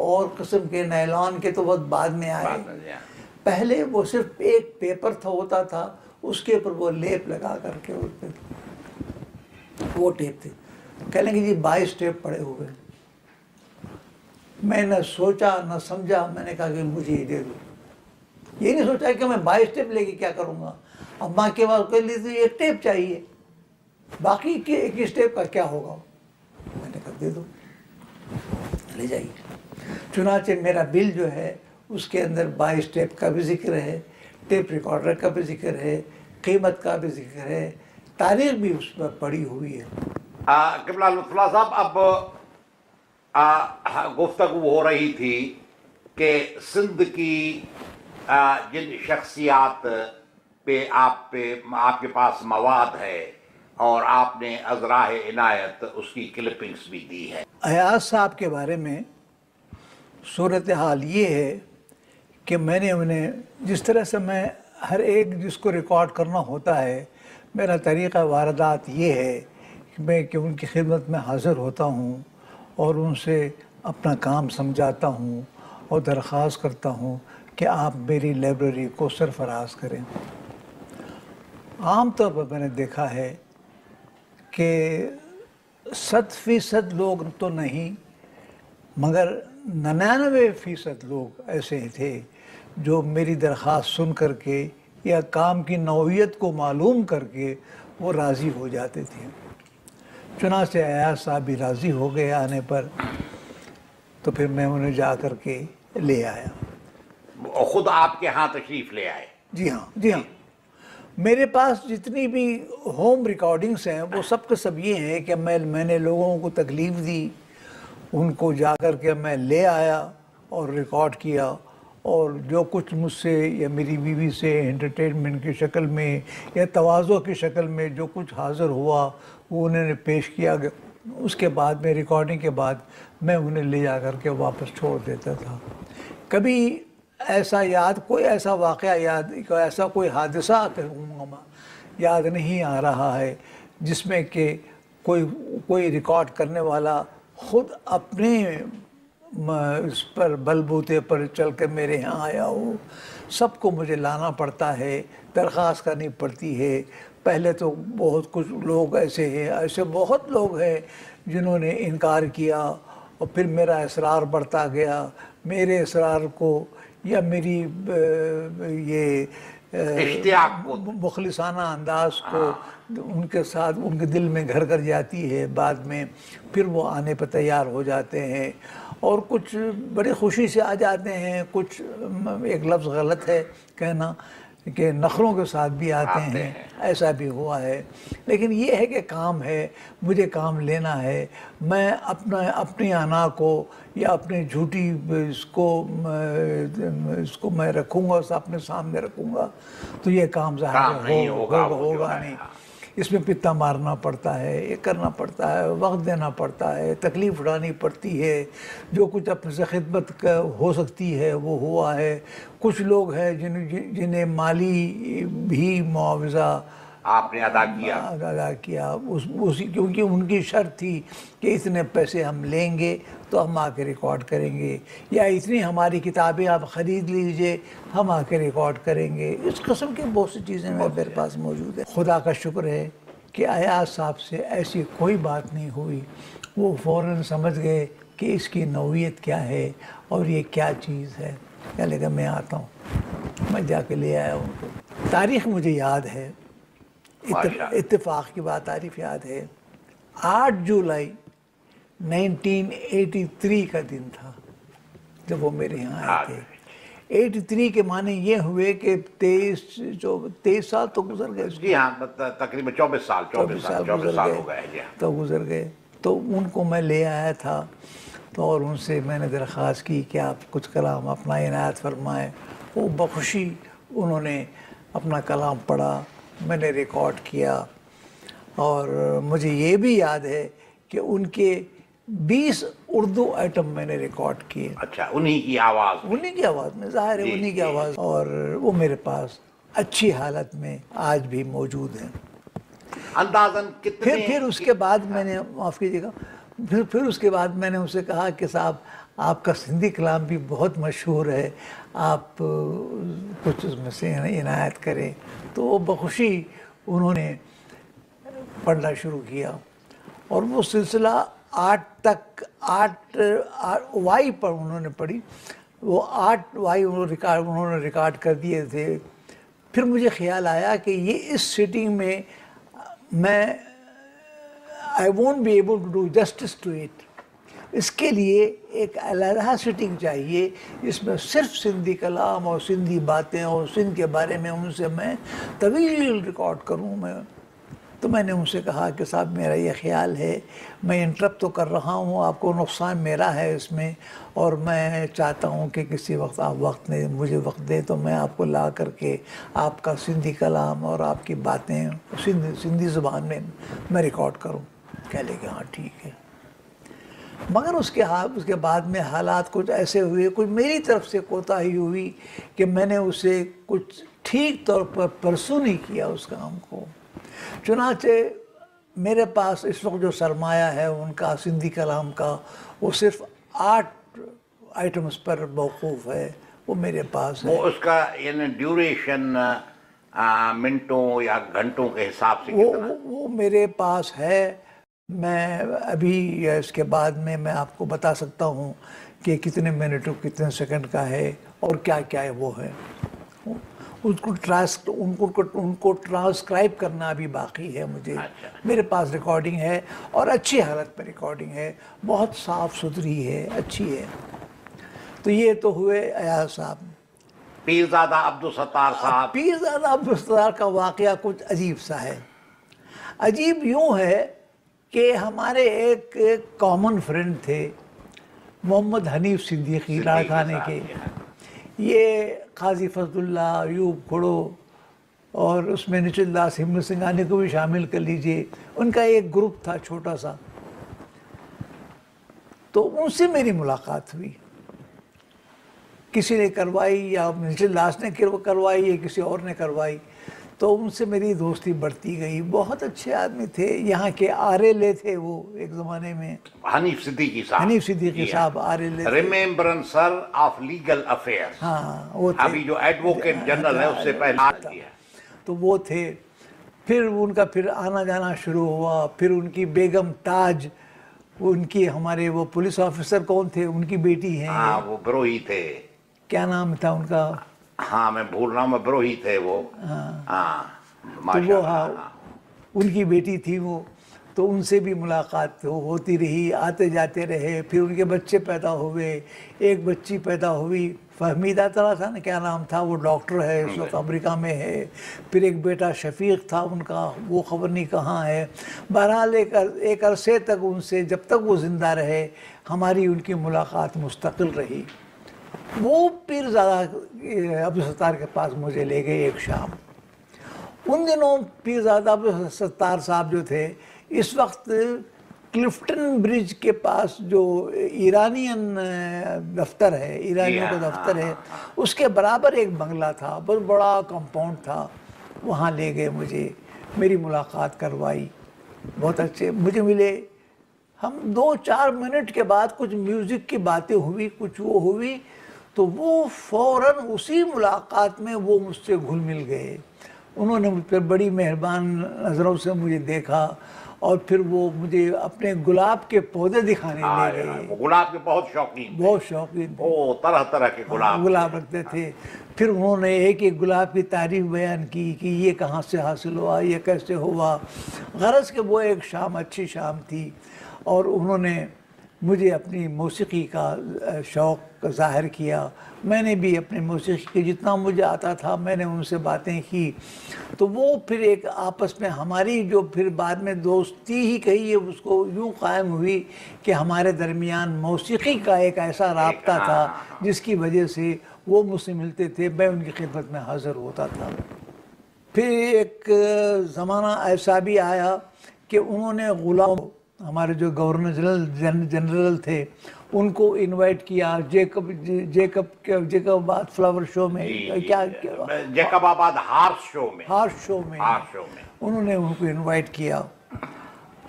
اور قسم کے نیلان کے تو بہت بعد میں آئے۔ جی۔ پہلے وہ صرف ایک پیپر تھا ہوتا تھا اس کے اوپر وہ لیپ لگا کر کے وہ ٹیپ تھے۔ کہہ لیں گے جی بائیس ٹیپ پڑے ہوئے میں نہ سوچا، نہ سمجھا، میں نے کہا کہ مجھے یہ دے دو۔ یہ نہیں سوچا کہ میں بائیس ٹیپ لے کے کیا کروں گا۔ اب ماں کے بعد کہہ لی تو ایک ٹیپ چاہیے۔ باقی کے اکیس ٹیپ کا کیا ہوگا؟ میں نے کہا دے دو۔ لے جائیے۔ چنانچہ میرا بل جو ہے، اس کے اندر بائیس ٹیپ کا بھی ذکر ہے، ٹیپ ریکارڈر کا بھی ذکر ہے، قیمت کا بھی ذکر ہے تاریخ بھی اس پر پڑی ہوئی ہے۔ قبلہ لطف صاحب اب ہاں، گفتگو ہو رہی تھی کہ سندھ کی جن شخصیات پہ آپ پہ، آپ کے پاس مواد ہے اور آپ نے ازراہ عنایت اس کی کلپنگز بھی دی ہے ایاز صاحب کے بارے میں صورتحال یہ ہے کہ میں نے انہیں، جس طرح سے میں ہر ایک جس کو ریکارڈ کرنا ہوتا ہے، میرا طریقہ واردات یہ ہے کہ میں، کہ ان کی خدمت میں حاضر ہوتا ہوں۔ اور ان سے اپنا کام سمجھاتا ہوں اور درخواست کرتا ہوں کہ آپ میری لائبریری کو سرفراز کریں۔ عام طور پر میں نے دیکھا ہے کہ صد فیصد لوگ تو نہیں، مگر ننانوے فیصد لوگ ایسے تھے جو میری درخواست سن کر کے یا کام کی نوعیت کو معلوم کر کے وہ راضی ہو جاتے تھے۔ چنانچہ ایاز صاحب بھی راضی ہو گئے آنے پر تو پھر میں انہیں جا کر کے لے آیا۔ خود آپ کے ہاں تشریف لے آئے۔ جی ہاں جی ہاں۔ میرے پاس جتنی بھی ہوم ریکارڈنگس ہیں وہ سب کے سب یہ ہیں کہ میں میں نے لوگوں کو تکلیف دی ان کو جا کر کے میں لے آیا اور ریکارڈ کیا۔ اور جو کچھ مجھ سے یا میری بیوی سے انٹرٹینمنٹ کی شکل میں یا توازوں کی شکل میں جو کچھ حاضر ہوا وہ انہوں نے پیش کیا اس کے بعد میں ریکارڈنگ کے بعد میں انہیں لے جا کر کے واپس چھوڑ دیتا تھا۔ کبھی ایسا یاد، کوئی ایسا واقعہ یاد، ایسا کوئی حادثہ یاد نہیں آ رہا ہے جس میں کہ کوئی کوئی ریکارڈ کرنے والا خود اپنے اس پر بل بوتے پر چل کر میرے یہاں آیا ہو۔ سب کو مجھے لانا پڑتا ہے، درخواست کرنی پڑتی ہے۔ پہلے تو بہت کچھ لوگ ایسے ہیں ایسے بہت لوگ ہیں جنہوں نے انکار کیا اور پھر میرا اصرار بڑھتا گیا۔ میرے اصرار کو یا میری یہ مخلصانہ انداز کو ان کے ساتھ ان کے دل میں گھر کر جاتی ہے بعد میں پھر وہ آنے پہ تیار ہو جاتے ہیں۔ اور کچھ بڑی خوشی سے آ جاتے ہیں کچھ ایک لفظ غلط ہے کہنا۔ کہ نخروں کے ساتھ بھی آتے ہیں ایسا بھی ہوا ہے۔ لیکن یہ ہے کہ کام ہے مجھے کام لینا ہے میں اپنا اپنی انا کو یا اپنی جھوٹی اس کو اس کو میں رکھوں گا اس اپنے سامنے رکھوں گا تو یہ کام ظاہر ہوگا ہوگا نہیں۔ اس میں پتا مارنا پڑتا ہے یہ کرنا پڑتا ہے وقت دینا پڑتا ہے تکلیف اٹھانی پڑتی ہے۔ جو کچھ اپنے سے خدمت ہو سکتی ہے وہ ہوا ہے۔ کچھ لوگ ہیں جن جن- جنہیں مالی بھی معاوضہ آپ نے ادا کیا۔ ادا کیا۔ اس اسی کیونکہ ان کی شرط تھی کہ اتنے پیسے ہم لیں گے۔ تو ہم آ کے ریکارڈ کریں گے یا اتنی ہماری کتابیں آپ خرید لیجیے ہم آ کے ریکارڈ کریں گے۔ اس قسم کی بہت سی چیزیں میرے پاس موجود ہیں۔ خدا کا شکر ہے کہ ایاز صاحب سے ایسی کوئی بات نہیں ہوئی۔ وہ فوراً سمجھ گئے کہ اس کی نوعیت کیا ہے اور یہ کیا چیز ہے۔ کیا لے کر میں آتا ہوں۔ میں جا کے لے آیا ان کو تاریخ مجھے یاد ہے۔ اتفاق کی بات تعریف یاد ہے۔ آٹھ جولائی نائنٹین ایٹی تھری کا دن تھا جب وہ میرے یہاں آئے تھے۔ ایٹی تھری کے معنی یہ ہوئے کہ تیئیس جو تیئیس سال تو گزر گئے۔ جی ہاں ت- تقریباً چوبیس سال چوبیس سال گزر گئے۔ جی ہاں۔ تو گزر گئے۔ تو ان کو میں لے آیا تھا۔ تو اور ان سے میں نے درخواست کی کہ آپ کچھ کلام اپنا عنایت فرمائیں۔ وہ بخوشی انہوں نے اپنا کلام پڑھا میں نے ریکارڈ کیا۔ اور مجھے یہ بھی یاد ہے کہ ان کے بیس اردو آئٹم میں نے ریکارڈ کیے۔ اچھا انہی کی آواز انہی کی آواز میں ظاہر ہے جی، انہی کی جی۔ آواز۔ اور وہ میرے پاس اچھی حالت میں آج بھی موجود ہیں۔ اندازاً کتنے پھر پھر اس کے بعد میں نے معاف کیجیے گا پھر پھر اس کے بعد میں نے اسے کہا کہ صاحب آپ کا سندھی کلام بھی بہت مشہور ہے۔ آپ کچھ اس میں سے عنایت کریں۔ تو وہ بخوشی انہوں نے پڑھنا شروع کیا۔ اور وہ سلسلہ آٹھ تک، آٹھ وائی پر انہوں نے پڑھی۔ وہ آٹھ وائی انہوں ریکارڈ، انہوں نے ریکارڈ کر دیے تھے۔ پھر مجھے خیال آیا کہ یہ اس سیٹنگ میں میں I won't be able to do justice to it اس کے لیے ایک علیحدہ سیٹنگ چاہیے جس میں صرف سندھی کلام اور سندھی باتیں اور سندھ کے بارے میں ان سے میں طویل ریکارڈ کروں، میں تو میں نے ان سے کہا کہ صاحب میرا یہ خیال ہے، میں انٹرپ تو کر رہا ہوں، آپ کو نقصان میرا ہے اس میں، اور میں چاہتا ہوں کہ کسی وقت آپ وقت نے مجھے وقت دیں تو میں آپ کو لا کر کے آپ کا سندھی کلام اور آپ کی باتیں سندھی سندھی زبان میں میں ریکارڈ کروں۔ کہہ لے کہ ہاں ٹھیک ہے۔ مگر اس کے ہاتھ اس کے بعد میں حالات کچھ ایسے ہوئے، کچھ میری طرف سے کوتاہی ہوئی کہ میں نے اسے کچھ ٹھیک طور پر پرسو نہیں کیا اس کام کو۔ چنانچہ میرے پاس اس وقت جو سرمایہ ہے ان کا سندھی کلام کا وہ صرف آٹھ آئٹمس پر موقوف ہے وہ میرے پاس ہے۔ وہ اس کا یعنی ڈیوریشن منٹوں یا گھنٹوں کے حساب سے وہ وہ- میرے پاس ہے۔ میں ابھی یا اس کے بعد میں میں آپ کو بتا سکتا ہوں کہ کتنے منٹ اور کتنے سیکنڈ کا ہے اور کیا کیا ہے وہ ہے۔ اس کو ٹرانس ان کو ان کو ٹرانسکرائب کرنا ابھی باقی ہے مجھے۔ اچھا۔ میرے پاس ریکارڈنگ ہے اور اچھی حالت میں ریکارڈنگ ہے۔ بہت صاف ستھری ہے اچھی ہے۔ تو یہ تو ہوئے ایاز صاحب۔ پیرزادہ عبدالستار صاحب۔ پیر زادہ عبدالستار کا واقعہ کچھ عجیب سا ہے۔ عجیب یوں ہے کہ ہمارے ایک ایک کامن فرینڈ تھے محمد حنیف صدیقی لاڑکانے کے۔ یہ قاضی فضل اللہ، ایوب کھڑو اور اس میں نچل داس ہمت سنگھانے کو بھی شامل کر لیجیے۔ ان کا ایک گروپ تھا چھوٹا سا۔ تو ان سے میری ملاقات ہوئی۔ کسی نے کروائی یا نچل داس نے کروائی یا کسی اور نے کروائی۔ تو ان سے میری دوستی بڑھتی گئی۔ بہت اچھے آدمی تھے۔ یہاں کے آرے لے تھے وہ ایک زمانے میں۔ حنیف صدیقی صاحب۔ حنیف صدیقی صاحب آرے لے تھے۔ Remembrancer of legal affair ہاں وہ ابھی جو ایڈوکیٹ جنرل ہے اس سے پہلے تو وہ تھے۔ پھر ان کا پھر آنا جانا شروع ہوا۔ پھر ان کی بیگم تاج ان کی ہمارے وہ پولیس آفیسر کون تھے؟ ان کی بیٹی ہیں۔ ہاں وہ بروہی تھے۔ کیا نام تھا ان کا؟ ہاں میں بھول رہا ہوں میں بروہی تھے وہ۔ ہاں۔ ماشاء وہ ہاں ان کی بیٹی تھی وہ تو ان سے بھی ملاقات ہو- ہوتی رہی آتے جاتے رہے پھر ان کے بچے پیدا ہوئے ایک بچی پیدا ہوئی فہمیدہ طرح تھا نا کیا نام تھا وہ ڈاکٹر ہے اس وقت امریکہ میں ہے پھر ایک بیٹا شفیق تھا ان کا وہ خبر نہیں کہاں ہے۔ بہرحال ایک عرصے تک ان سے جب تک وہ زندہ رہے ہماری ان کی ملاقات مستقل رہی۔ وہ پیر زادہ عبد الستار کے پاس مجھے لے گئے ایک شام۔ ان دنوں پیر زادہ عبد الستار صاحب جو تھے اس وقت کلفٹن برج کے پاس جو ایرانین دفتر ہے ایرانیوں کا دفتر ہے اس کے برابر ایک بنگلہ تھا بہت بڑا کمپاؤنڈ تھا۔ وہاں لے گئے مجھے میری ملاقات کروائی۔ بہت اچھے مجھے ملے۔ ہم دو چار منٹ کے بعد کچھ میوزک کی باتیں ہوئی کچھ وہ ہوئی۔ تو وہ فوراً اسی ملاقات میں وہ مجھ سے گھل مل گئے۔ انہوں نے مجھ پر بڑی مہربان نظروں سے مجھے دیکھا اور پھر وہ مجھے اپنے گلاب کے پودے دکھانے لے گئے۔ وہ گلاب کے بہت شوقین تھے۔ بہت شوقین طرح طرح کے گلاب گلاب رکھتے تھے۔ پھر انہوں نے ایک ایک گلاب کی تعریف بیان کی کہ یہ کہاں سے حاصل ہوا یہ کیسے ہوا۔ غرض کہ وہ ایک شام اچھی شام تھی اور انہوں نے مجھے اپنی موسیقی کا شوق ظاہر کیا۔ میں نے بھی اپنی موسیقی کی جتنا مجھے آتا تھا میں نے ان سے باتیں کی۔ تو وہ پھر ایک آپس میں ہماری جو پھر بعد میں دوستی ہی کہی ہے اس کو یوں قائم ہوئی کہ ہمارے درمیان موسیقی کا ایک ایسا رابطہ تھا جس کی وجہ سے وہ مجھ سے ملتے تھے میں ان کی خدمت میں حاضر ہوتا تھا۔ پھر ایک زمانہ ایسا بھی آیا کہ انہوں نے غلام ہمارے جو گورنر جنرل جن- جنرل تھے ان کو انوائٹ کیا Jacob Jacob Jacobabad flower show میں کیا جیکب آباد ہارس شو میں ہارس شو میں۔ ہارس شو میں۔ انہوں نے ان کو انوائٹ کیا۔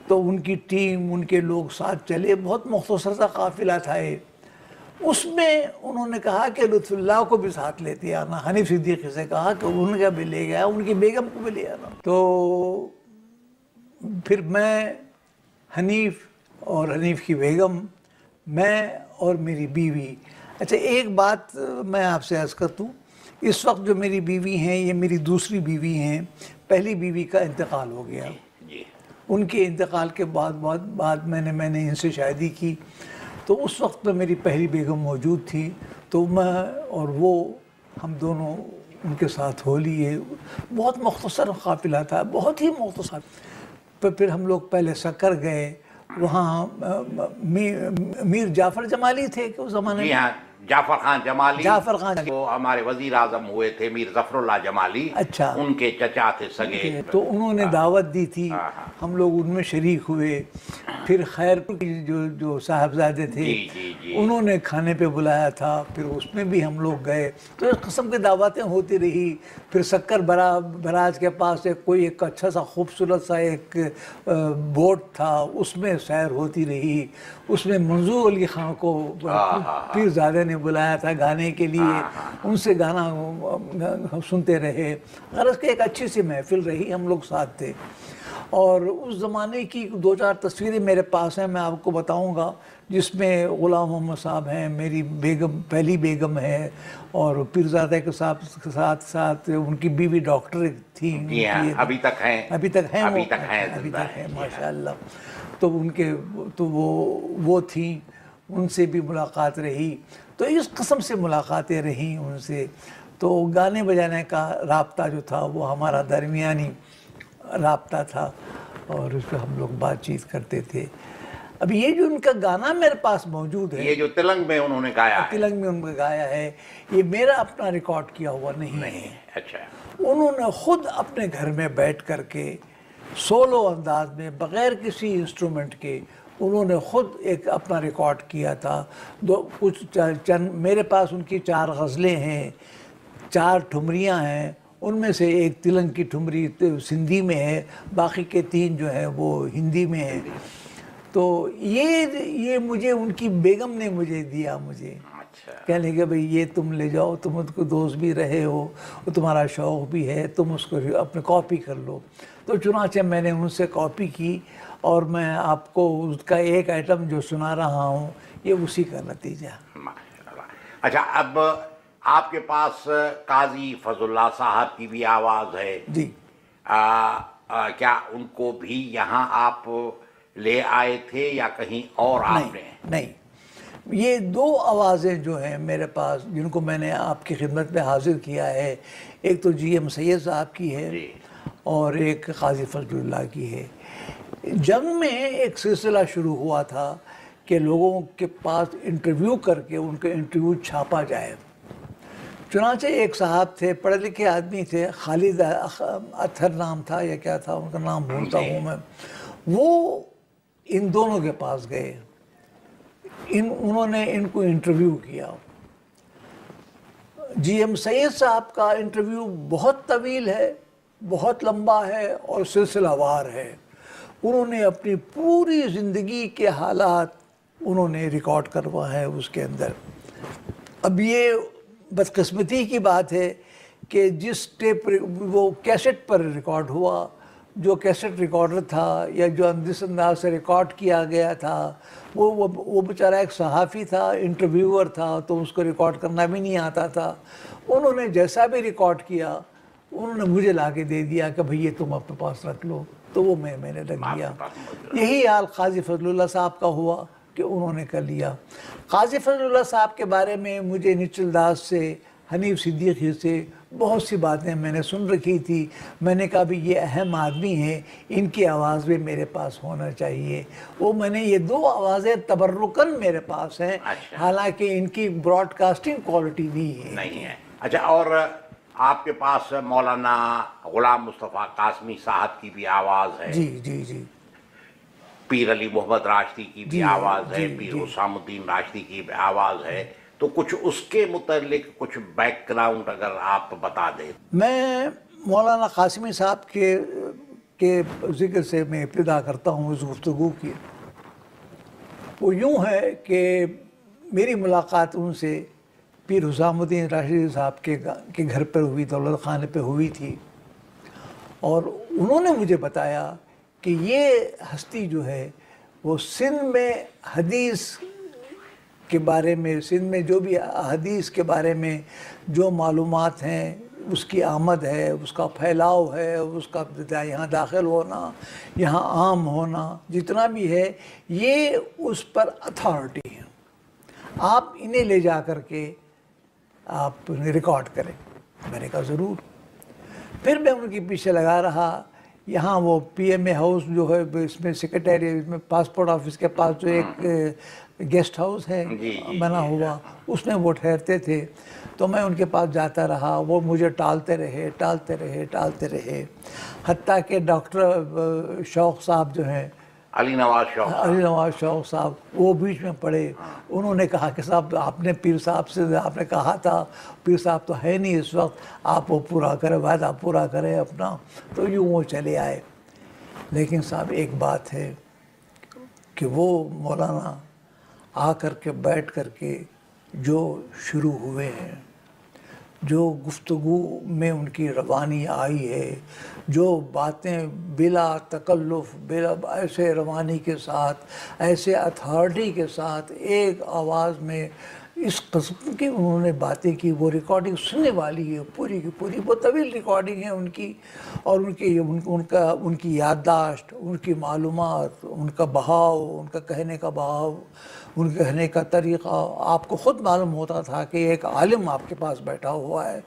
تو ان کی ٹیم ان کے لوگ ساتھ چلے بہت مختصر سا قافلہ تھا یہ۔ اس میں انہوں نے کہا کہ لطف اللہ کو بھی ساتھ لیتے آنا۔ حنیف صدیقی سے کہا کہ ان کا بھی لے گیا ان کی بیگم کو بھی لے آنا۔ تو پھر میں حنیف اور حنیف کی بیگم میں اور میری بیوی۔ اچھا ایک بات میں آپ سے عرض کر دوں اس وقت جو میری بیوی ہیں یہ میری دوسری بیوی ہیں پہلی بیوی کا انتقال ہو گیا۔ جی ان کے انتقال کے بعد بعد بعد میں نے میں نے ان سے شادی کی۔ تو اس وقت میں میری پہلی بیگم موجود تھی۔ تو میں اور وہ ہم دونوں ان کے ساتھ ہو لیے بہت مختصر قافلہ تھا بہت ہی مختصر۔ پھر پھر ہم لوگ پہلے سکر گئے، وہاں میر جعفر جمالی تھے کہ اس زمانے میں؟ جی ہاں۔ جعفر خان جمالی جعفر خان وہ ہمارے وزیر اعظم ہوئے تھے میر ظفر اللہ جمالی اچھا۔ ان کے چچا تھے سگے۔ تو انہوں نے دعوت دی تھی ہاں، ہاں۔ ہم لوگ ان میں شریک ہوئے۔ پھر خیر جو جو صاحبزادے تھے جی، جی، جی۔ انہوں نے کھانے پہ بلایا تھا پھر اس میں بھی ہم لوگ گئے۔ تو اس قسم کی دعوتیں ہوتی رہی۔ پھر سکر برا براج کے پاس ایک کوئی ایک اچھا سا خوبصورت سا ایک بوٹ تھا اس میں سیر ہوتی رہی۔ اس میں منظور علی خان کو پیر زادہ نے بلایا تھا گانے کے لیے۔ ان سے گانا سنتے رہے۔ غرض کہ ایک اچھی سی محفل رہی ہم لوگ ساتھ تھے۔ اور اس زمانے کی دو چار تصویریں میرے پاس ہیں میں آپ کو بتاؤں گا جس میں غلام محمد صاحب ہیں میری بیگم پہلی بیگم ہے اور پیرزادہ کے ساتھ ساتھ ساتھ ان کی بیوی ڈاکٹر تھی جی ہاں ابھی تک ہیں۔ ابھی تک ہیں ابھی تک ہیں تک ہیں۔ ماشاء اللہ تو ان کے تو وہ وہ تھیں ان سے بھی ملاقات رہی۔ تو اس قسم سے ملاقاتیں رہیں ان سے۔ تو گانے بجانے کا رابطہ جو تھا وہ ہمارا درمیانی رابطہ تھا اور اس پہ ہم لوگ بات چیت کرتے تھے۔ اب یہ جو ان کا گانا میرے پاس موجود ہے یہ جو تلنگ میں انہوں نے گایا تلنگ میں ان کا گایا ہے یہ میرا اپنا ریکارڈ کیا ہوا نہیں ہے۔ اچھا۔ انہوں نے خود اپنے گھر میں بیٹھ کر کے سولو انداز میں بغیر کسی انسٹرومنٹ کے انہوں نے خود ایک اپنا ریکارڈ کیا تھا۔ دو کچھ چند میرے پاس ان کی چار غزلیں ہیں چار ٹھمریاں ہیں ان میں سے ایک تلنگ کی ٹھمری سندھی میں ہے باقی کے تین جو ہیں وہ ہندی میں ہیں۔ تو یہ یہ مجھے ان کی بیگم نے مجھے دیا مجھے۔ اچھا۔ کہنے کہ بھئی یہ تم لے جاؤ تم اس کو دوست بھی رہے ہو اور تمہارا شوق بھی ہے تم اس کو اپنے کاپی کر لو۔ تو چنانچہ میں نے ان سے کاپی کی اور میں آپ کو اس کا ایک آئٹم جو سنا رہا ہوں یہ اسی کا نتیجہ۔ اچھا اب آپ کے پاس قاضی فضل اللہ صاحب کی بھی آواز ہے۔ جی۔ کیا ان کو بھی یہاں آپ لے آئے تھے یا کہیں اور آپ نے؟ نہیں نہیں۔ یہ دو آوازیں جو ہیں میرے پاس جن کو میں نے آپ کی خدمت میں حاضر کیا ہے ایک تو جی ایم سید صاحب کی ہے جی۔ اور ایک قاضی فضل اللہ کی ہے۔ جنگ میں ایک سلسلہ شروع ہوا تھا کہ لوگوں کے پاس انٹرویو کر کے ان کا انٹرویو چھاپا جائے۔ چنانچہ ایک صاحب تھے، پڑھے لکھے آدمی تھے، خالد اتھر نام تھا یا کیا تھا، ان کا نام بھولتا ہوں میں۔ وہ ان دونوں کے پاس گئے۔ ان، انہوں نے ان کو انٹرویو کیا۔ جی ایم سید صاحب کا انٹرویو بہت طویل ہے۔ بہت لمبا ہے اور سلسلہ وار ہے۔ انہوں نے اپنی پوری زندگی کے حالات انہوں نے ریکارڈ کروا ہے اس کے اندر۔ اب یہ بدقسمتی کی بات ہے کہ جس ٹیپ وہ کیسٹ پر ریکارڈ ہوا، جو کیسٹ ریکارڈر تھا یا جو جس انداز سے ریکارڈ کیا گیا تھا، وہ وہ وہ بیچارہ ایک صحافی تھا، انٹرویور تھا، تو اس کو ریکارڈ کرنا بھی نہیں آتا تھا۔ انہوں نے جیسا بھی ریکارڈ کیا انہوں نے مجھے لا کے دے دیا کہ بھئی یہ تم اپنے پاس رکھ لو تو وہ میں میں نے رکھ لیا یہی حال قاضی فضل اللہ صاحب کا ہوا کہ انہوں نے کر لیا۔ قاضی فضل اللہ صاحب کے بارے میں مجھے نچل داس سے حنیف صدیقی سے بہت سی باتیں میں نے سن رکھی تھی۔ میں نے کہا بھی یہ اہم آدمی ہیں ان کی آواز بھی میرے پاس ہونا چاہیے۔ وہ میں نے یہ دو آوازیں تبرکن میرے پاس ہیں۔ اچھا۔ حالانکہ ان کی براڈ کاسٹنگ کوالٹی نہیں ہے۔ نہیں ہے۔ اچھا اور آپ کے پاس مولانا غلام مصطفیٰ قاسمی صاحب کی بھی آواز ہے۔ جی جی جی۔ پیر علی محمد راشدی کی بھی جی، آواز ہے جی، پیر جی۔ حسام الدین راشدی کی بھی آواز ہے۔ تو کچھ اس کے متعلق کچھ بیک گراؤنڈ اگر آپ بتا دیں۔ میں مولانا قاسمی صاحب کے کے ذکر سے میں ابتدا کرتا ہوں اس گفتگو کی۔ وہ یوں ہے کہ میری ملاقات ان سے پیر حسام الدین راشد صاحب کے کے گھر پر ہوئی، دولت خانے پہ ہوئی تھی۔ اور انہوں نے مجھے بتایا کہ یہ ہستی جو ہے، وہ سندھ میں حدیث کے بارے میں، سندھ میں جو بھی حدیث کے بارے میں جو معلومات ہیں، اس کی آمد ہے، اس کا پھیلاؤ ہے، اس کا یہاں داخل ہونا، یہاں عام ہونا، جتنا بھی ہے، یہ اس پر اتھارٹی ہے۔ آپ انہیں لے جا کر کے آپ ریکارڈ کریں۔ میں نے کہا ضرور. پھر میں ان کے پیچھے لگا رہا۔ یہاں وہ پی ایم اے ہاؤس جو ہے اس میں سیکرٹری اس میں پاسپورٹ آفس کے پاس جو ایک گیسٹ ہاؤس ہے جی، جی، بنا ہوا اس میں وہ ٹھہرتے تھے۔ تو میں ان کے پاس جاتا رہا۔ وہ مجھے ٹالتے رہے ٹالتے رہے ٹالتے رہے۔ حتیٰ کہ ڈاکٹر شوق صاحب جو ہیں علی نواز شوق ہاں، علی نواز شوق صاحب، وہ بیچ میں پڑے۔ انہوں نے کہا کہ صاحب، آپ نے پیر صاحب سے، آپ نے کہا تھا، پیر صاحب تو ہے نہیں اس وقت، آپ وہ پورا کریں، وعدہ پورا کریں اپنا، تو یوں وہ چلے آئے۔ لیکن صاحب، ایک بات ہے کہ وہ مولانا آ کر کے بیٹھ کر کے جو شروع ہوئے ہیں جو گفتگو میں ان کی روانی آئی ہے، جو باتیں بلا تکلف، بلا ایسے روانی کے ساتھ، ایسے اتھارٹی کے ساتھ ایک آواز میں اس قسم کی انہوں نے باتیں کی، وہ ریکارڈنگ سننے والی ہے پوری کی پوری وہ طویل ریکارڈنگ ہے ان کی اور ان کی ان کا ان کی یادداشت، ان کی معلومات، ان کا بہاؤ، ان کا کہنے کا بہاؤ، ان کے کہنے کا طریقہ۔ آپ کو خود معلوم ہوتا تھا کہ ایک عالم آپ کے پاس بیٹھا ہوا ہے،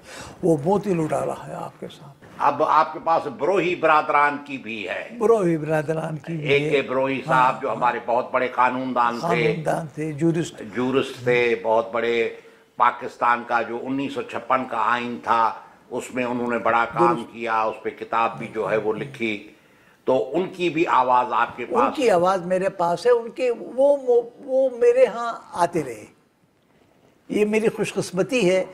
وہ موتی لٹا رہا ہے آپ کے ساتھ اب آپ کے پاس بروہی برادران کی بھی ہے۔ بروہی برادران کی بھی ایک کے بروہی صاحب جو ہمارے بہت بڑے قانون دان تھے جورسٹ۔ جورسٹ تھے بہت بڑے پاکستان کا جو انیس سو چھپن کا آئین تھا اس میں انہوں نے بڑا کام کیا اس پہ کتاب بھی جو ہے وہ لکھی۔ تو ان کی بھی آواز آپ کے ان پاس کی آواز میرے پاس ہے ان کے وہ- وہ میرے ہاں آتے رہے۔ یہ میری خوش قسمتی ہے۔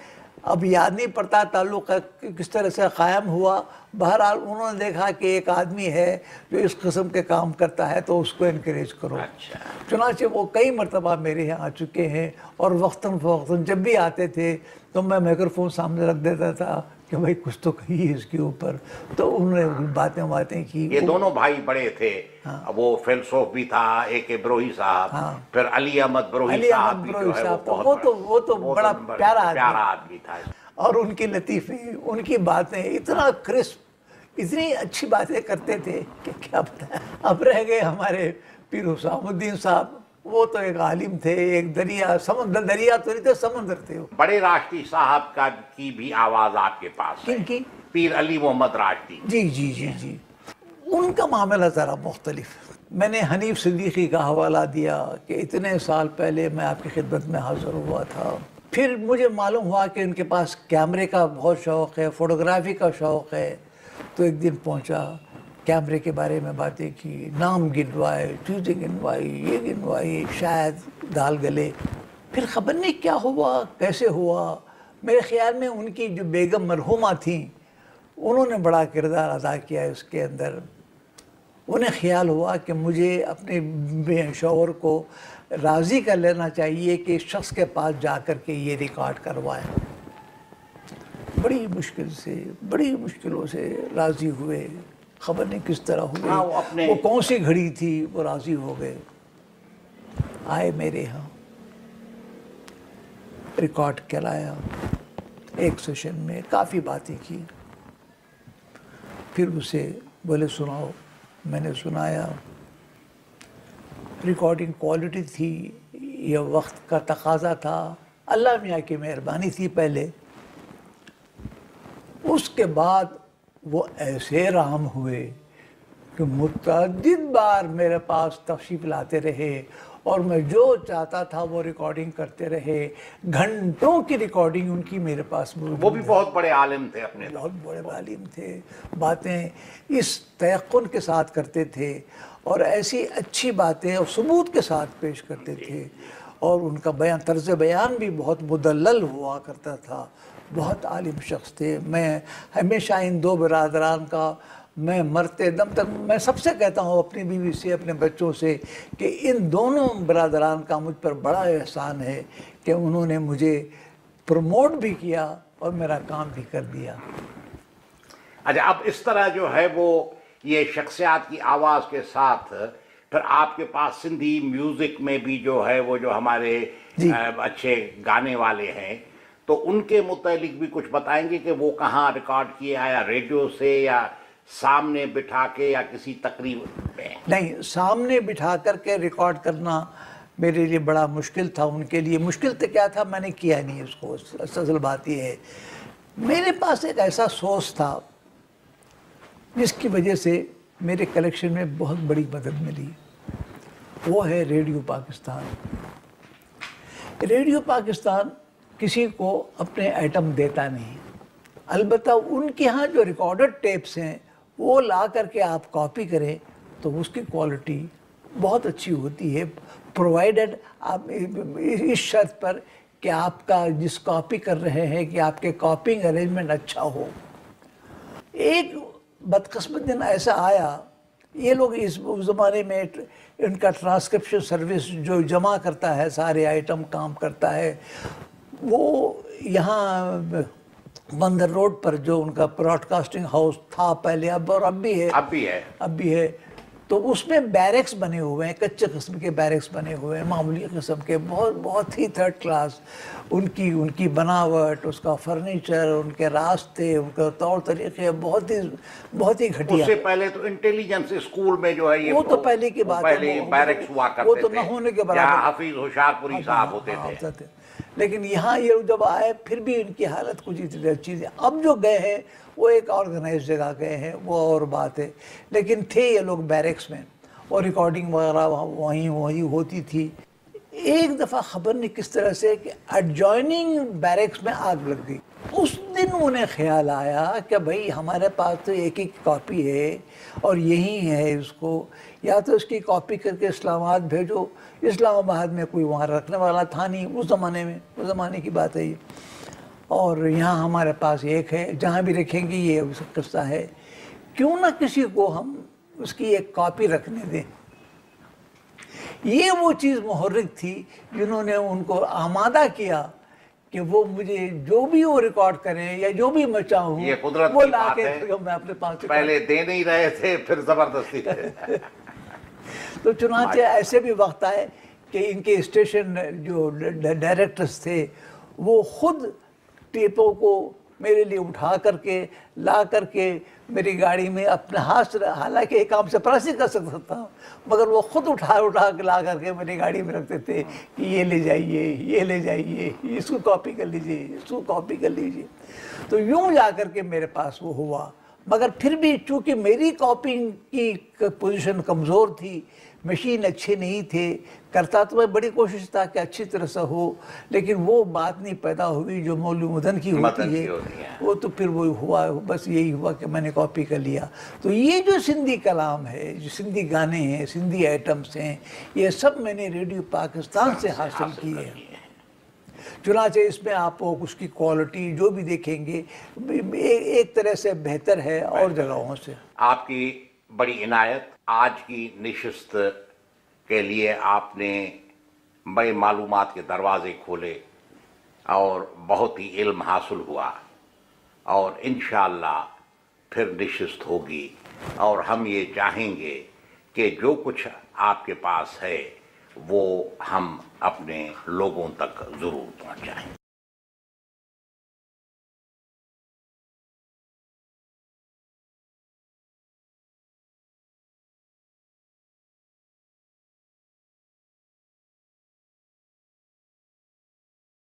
اب یاد نہیں پڑتا تعلق کس طرح سے قائم ہوا۔ بہرحال انہوں نے دیکھا کہ ایک آدمی ہے جو اس قسم کے کام کرتا ہے تو اس کو انکریج کرو۔ اچھا۔ چنانچہ وہ کئی مرتبہ میرے یہاں آ چکے ہیں اور وقتاً فوقتاً جب بھی آتے تھے تو میں میکروفون سامنے رکھ دیتا تھا کہ بھائی کچھ تو کہیے اس کے اوپر۔ تو انہوں نے باتیں باتیں کی۔ یہ دونوں بھائی بڑے تھے۔ وہ فلسوف بھی تھا ایک بروہی صاحب پھر علی احمد بروہی صاحب بھی جو ہے وہ تو وہ تو بڑا پیارا آدمی تھا۔ اور ان کی لطیفے ان کی باتیں اتنا کرسپ اتنی اچھی باتیں کرتے تھے کہ کیا بتائیں اب رہ گئے ہمارے پیر حسام الدین صاحب۔ وہ تو ایک عالم تھے ایک دریا سمندر دریا تو نہیں تھے سمندر تھے بڑے راشٹی صاحب کا کی بھی آواز آپ کے پاس کن کی؟ پیر علی محمد راشٹی جی جی جی جی۔ ان کا معاملہ ذرا مختلف۔ میں نے حنیف صدیقی کا حوالہ دیا کہ اتنے سال پہلے میں آپ کی خدمت میں حاضر ہوا تھا۔ پھر مجھے معلوم ہوا کہ ان کے پاس کیمرے کا بہت شوق ہے، فوٹوگرافی کا شوق ہے۔ تو ایک دن پہنچا، کیمرے کے بارے میں باتیں کی، نام گنوائے، چیزیں گنوائی یہ گنوائی شاید دال گلے۔ پھر خبر نہیں کیا ہوا، کیسے ہوا؟ میرے خیال میں ان کی جو بیگم مرحومہ تھیں، انہوں نے بڑا کردار ادا کیا اس کے اندر۔ انہیں خیال ہوا کہ مجھے اپنے شوہر کو راضی کر لینا چاہیے کہ اس شخص کے پاس جا کر کے یہ ریکارڈ کروائیں بڑی مشکل سے بڑی مشکلوں سے راضی ہوئے۔ خبر نہیں کس طرح ہاں، وہ ہوئے اپنے- وہ کون سی گھڑی تھی؟ وہ راضی ہو گئے۔ آئے میرے ہاں۔ ریکارڈ کرایا۔ ایک سیشن میں کافی باتیں کی۔ پھر اسے بولے سناؤ۔ میں نے سنایا ریکارڈنگ کوالٹی تھی، یہ وقت کا تقاضا تھا۔ اللہ میاں کی مہربانی تھی پہلے۔ اس کے بعد وہ ایسے رام ہوئے کہ متعدد بار میرے پاس تشریف لاتے رہے اور میں جو چاہتا تھا وہ ریکارڈنگ کرتے رہے۔ گھنٹوں کی ریکارڈنگ ان کی میرے پاس وہ بھی بہت بڑے عالم تھے اپنے۔ بہت بڑے عالم تھے۔ باتیں اس تیقن کے ساتھ کرتے تھے اور ایسی اچھی باتیں اور ثبوت کے ساتھ پیش کرتے تھے۔ اور ان کا بیان طرز بیان بھی بہت مدلل ہوا کرتا تھا۔ بہت عالم شخص تھے۔ میں ہمیشہ ان دو برادران کا میں مرتے دم تک میں سب سے کہتا ہوں اپنی بیوی سے اپنے بچوں سے کہ ان دونوں برادران کا مجھ پر بڑا احسان ہے کہ انہوں نے مجھے پروموٹ بھی کیا اور میرا کام بھی کر دیا اچھا اب اس طرح جو ہے وہ یہ شخصیات کی آواز کے ساتھ پھر آپ کے پاس سندھی میوزک میں بھی جو ہے وہ جو ہمارے جی۔ اچھے گانے والے ہیں تو ان کے متعلق بھی کچھ بتائیں گے کہ وہ کہاں ریکارڈ کیے آیا ریڈیو سے یا سامنے بٹھا کے یا کسی تقریب میں۔ نہیں، سامنے بٹھا کر کے ریکارڈ کرنا میرے لیے بڑا مشکل تھا، ان کے لیے۔ مشکل تو کیا تھا، میں نے کیا نہیں، اس کو اصل بات یہ ہے۔ میرے پاس ایک ایسا سورس تھا جس کی وجہ سے میرے کلیکشن میں بہت بڑی مدد ملی۔ وہ ہے ریڈیو پاکستان۔ ریڈیو پاکستان کسی کو اپنے آئٹم دیتا نہیں۔ البتہ ان کے ہاں جو ریکارڈڈ ٹیپس ہیں وہ لا کر کے آپ کاپی کریں تو اس کی کوالٹی بہت اچھی ہوتی ہے۔ پرووائڈڈ آپ اس شرط پر کہ آپ کا جس کاپی کر رہے ہیں کہ آپ کے کاپنگ ارینجمنٹ اچھا ہو۔ ایک بدقسمت دن ایسا آیا، یہ لوگ اس زمانے میں ان کا ٹرانسکرپشن سروس جو جمع کرتا ہے، سارے آئٹم کام کرتا ہے، وہ یہاں بندر روڈ پر جو ان کا براڈ کاسٹنگ ہاؤس تھا پہلے اب اور اب بھی ہے۔ اب بھی ہے۔ اب بھی ہے۔ تو اس میں بیرکس بنے ہوئے ہیں کچے قسم کے بیرکس بنے ہوئے ہیں معمولی قسم کے۔ بہت بہت ہی تھرڈ کلاس ان کی ان کی بناوٹ اس کا فرنیچر ان کے راستے ان کے طور طریقے بہت ہی بہت ہی اس گھٹیا سے پہلے تو انٹیلیجنس اسکول میں جو ہے یہ وہ تو پہلے کی بات ہے، وہ- تو نہ ہونے کے برابر۔ حفیظ ہوشیارپوری صاحب ہاں، ہوتے تھے۔ لیکن یہاں یہ جب آئے، پھر بھی ان کی حالت کچھ اتنی اچھی تھی اب جو گئے ہیں، وہ ایک آرگنائز جگہ گئے ہیں، وہ اور بات ہے۔ لیکن تھے یہ لوگ بیرکس میں اور ریکارڈنگ وغیرہ وہاں- وہیں وہیں ہوتی تھی۔ ایک دفعہ خبر نہیں کس طرح سے کہ ایڈجوائننگ بیرکس میں آگ لگ گئی۔ اس دن انہیں خیال آیا کہ بھائی ہمارے پاس تو ایک ایک کاپی ہے اور یہی ہے اس کو، یا تو اس کی کاپی کر کے اسلام آباد بھیجو۔ اسلام آباد میں کوئی وہاں رکھنے والا تھا نہیں، اس زمانے میں، اس زمانے کی بات ہے یہ۔ اور یہاں ہمارے پاس ایک ہے، جہاں بھی رکھیں گے یہ اس قصہ ہے۔ کیوں نہ کسی کو ہم اس کی ایک کاپی رکھنے دیں۔ یہ وہ چیز محرک تھی جنہوں نے ان کو آمادہ کیا۔ کہ وہ مجھے جو بھی وہ ریکارڈ کریں یا جو بھی میں چاہوں یہ قدرت وہ لا کے میں اپنے پاس پہلے دے نہیں رہے تھے پھر زبردستی تو چنانچہ ایسے بھی وقت آئے کہ ان کے اسٹیشن جو ڈائریکٹرز تھے وہ خود ٹیپوں کو میرے لیے اٹھا کر کے لا کر کے میری گاڑی میں اپنے ہاتھ سے حالانکہ ایک کام سے پراسی کر سکتا تھا، مگر وہ خود اٹھا اٹھا کے لا کر کے میری گاڑی میں رکھتے تھے کہ یہ لے جائیے، یہ لے جائیے اس کو کاپی کر لیجیے، اس کو کاپی کر لیجیے۔ تو یوں جا کر کے میرے پاس وہ ہوا۔ مگر پھر بھی چونکہ میری کاپنگ کی پوزیشن کمزور تھی مشین اچھے نہیں تھے کرتا تو میں بڑی کوشش تھا کہ اچھی طرح سے ہو لیکن وہ بات نہیں پیدا ہوئی جو مولوی مدن کی ہوتی کی ہے۔ ہے۔ وہ تو پھر وہ ہوا بس یہی ہوا کہ میں نے کاپی کر لیا۔ تو یہ جو سندھی کلام ہے جو سندھی گانے ہیں سندھی آئٹمس ہیں یہ سب میں نے ریڈیو پاکستان سے حاصل کیے ہیں۔ چنانچہ اس میں آپ اس کی کوالٹی جو بھی دیکھیں گے ایک طرح سے بہتر ہے اور جگہوں سے۔ آپ کی بڑی عنایت۔ آج کی نشست کے لیے آپ نے بڑے معلومات کے دروازے کھولے اور بہت ہی علم حاصل ہوا اور انشاءاللہ پھر نشست ہوگی اور ہم یہ چاہیں گے کہ جو کچھ آپ کے پاس ہے وہ ہم اپنے لوگوں تک ضرور پہنچائیں۔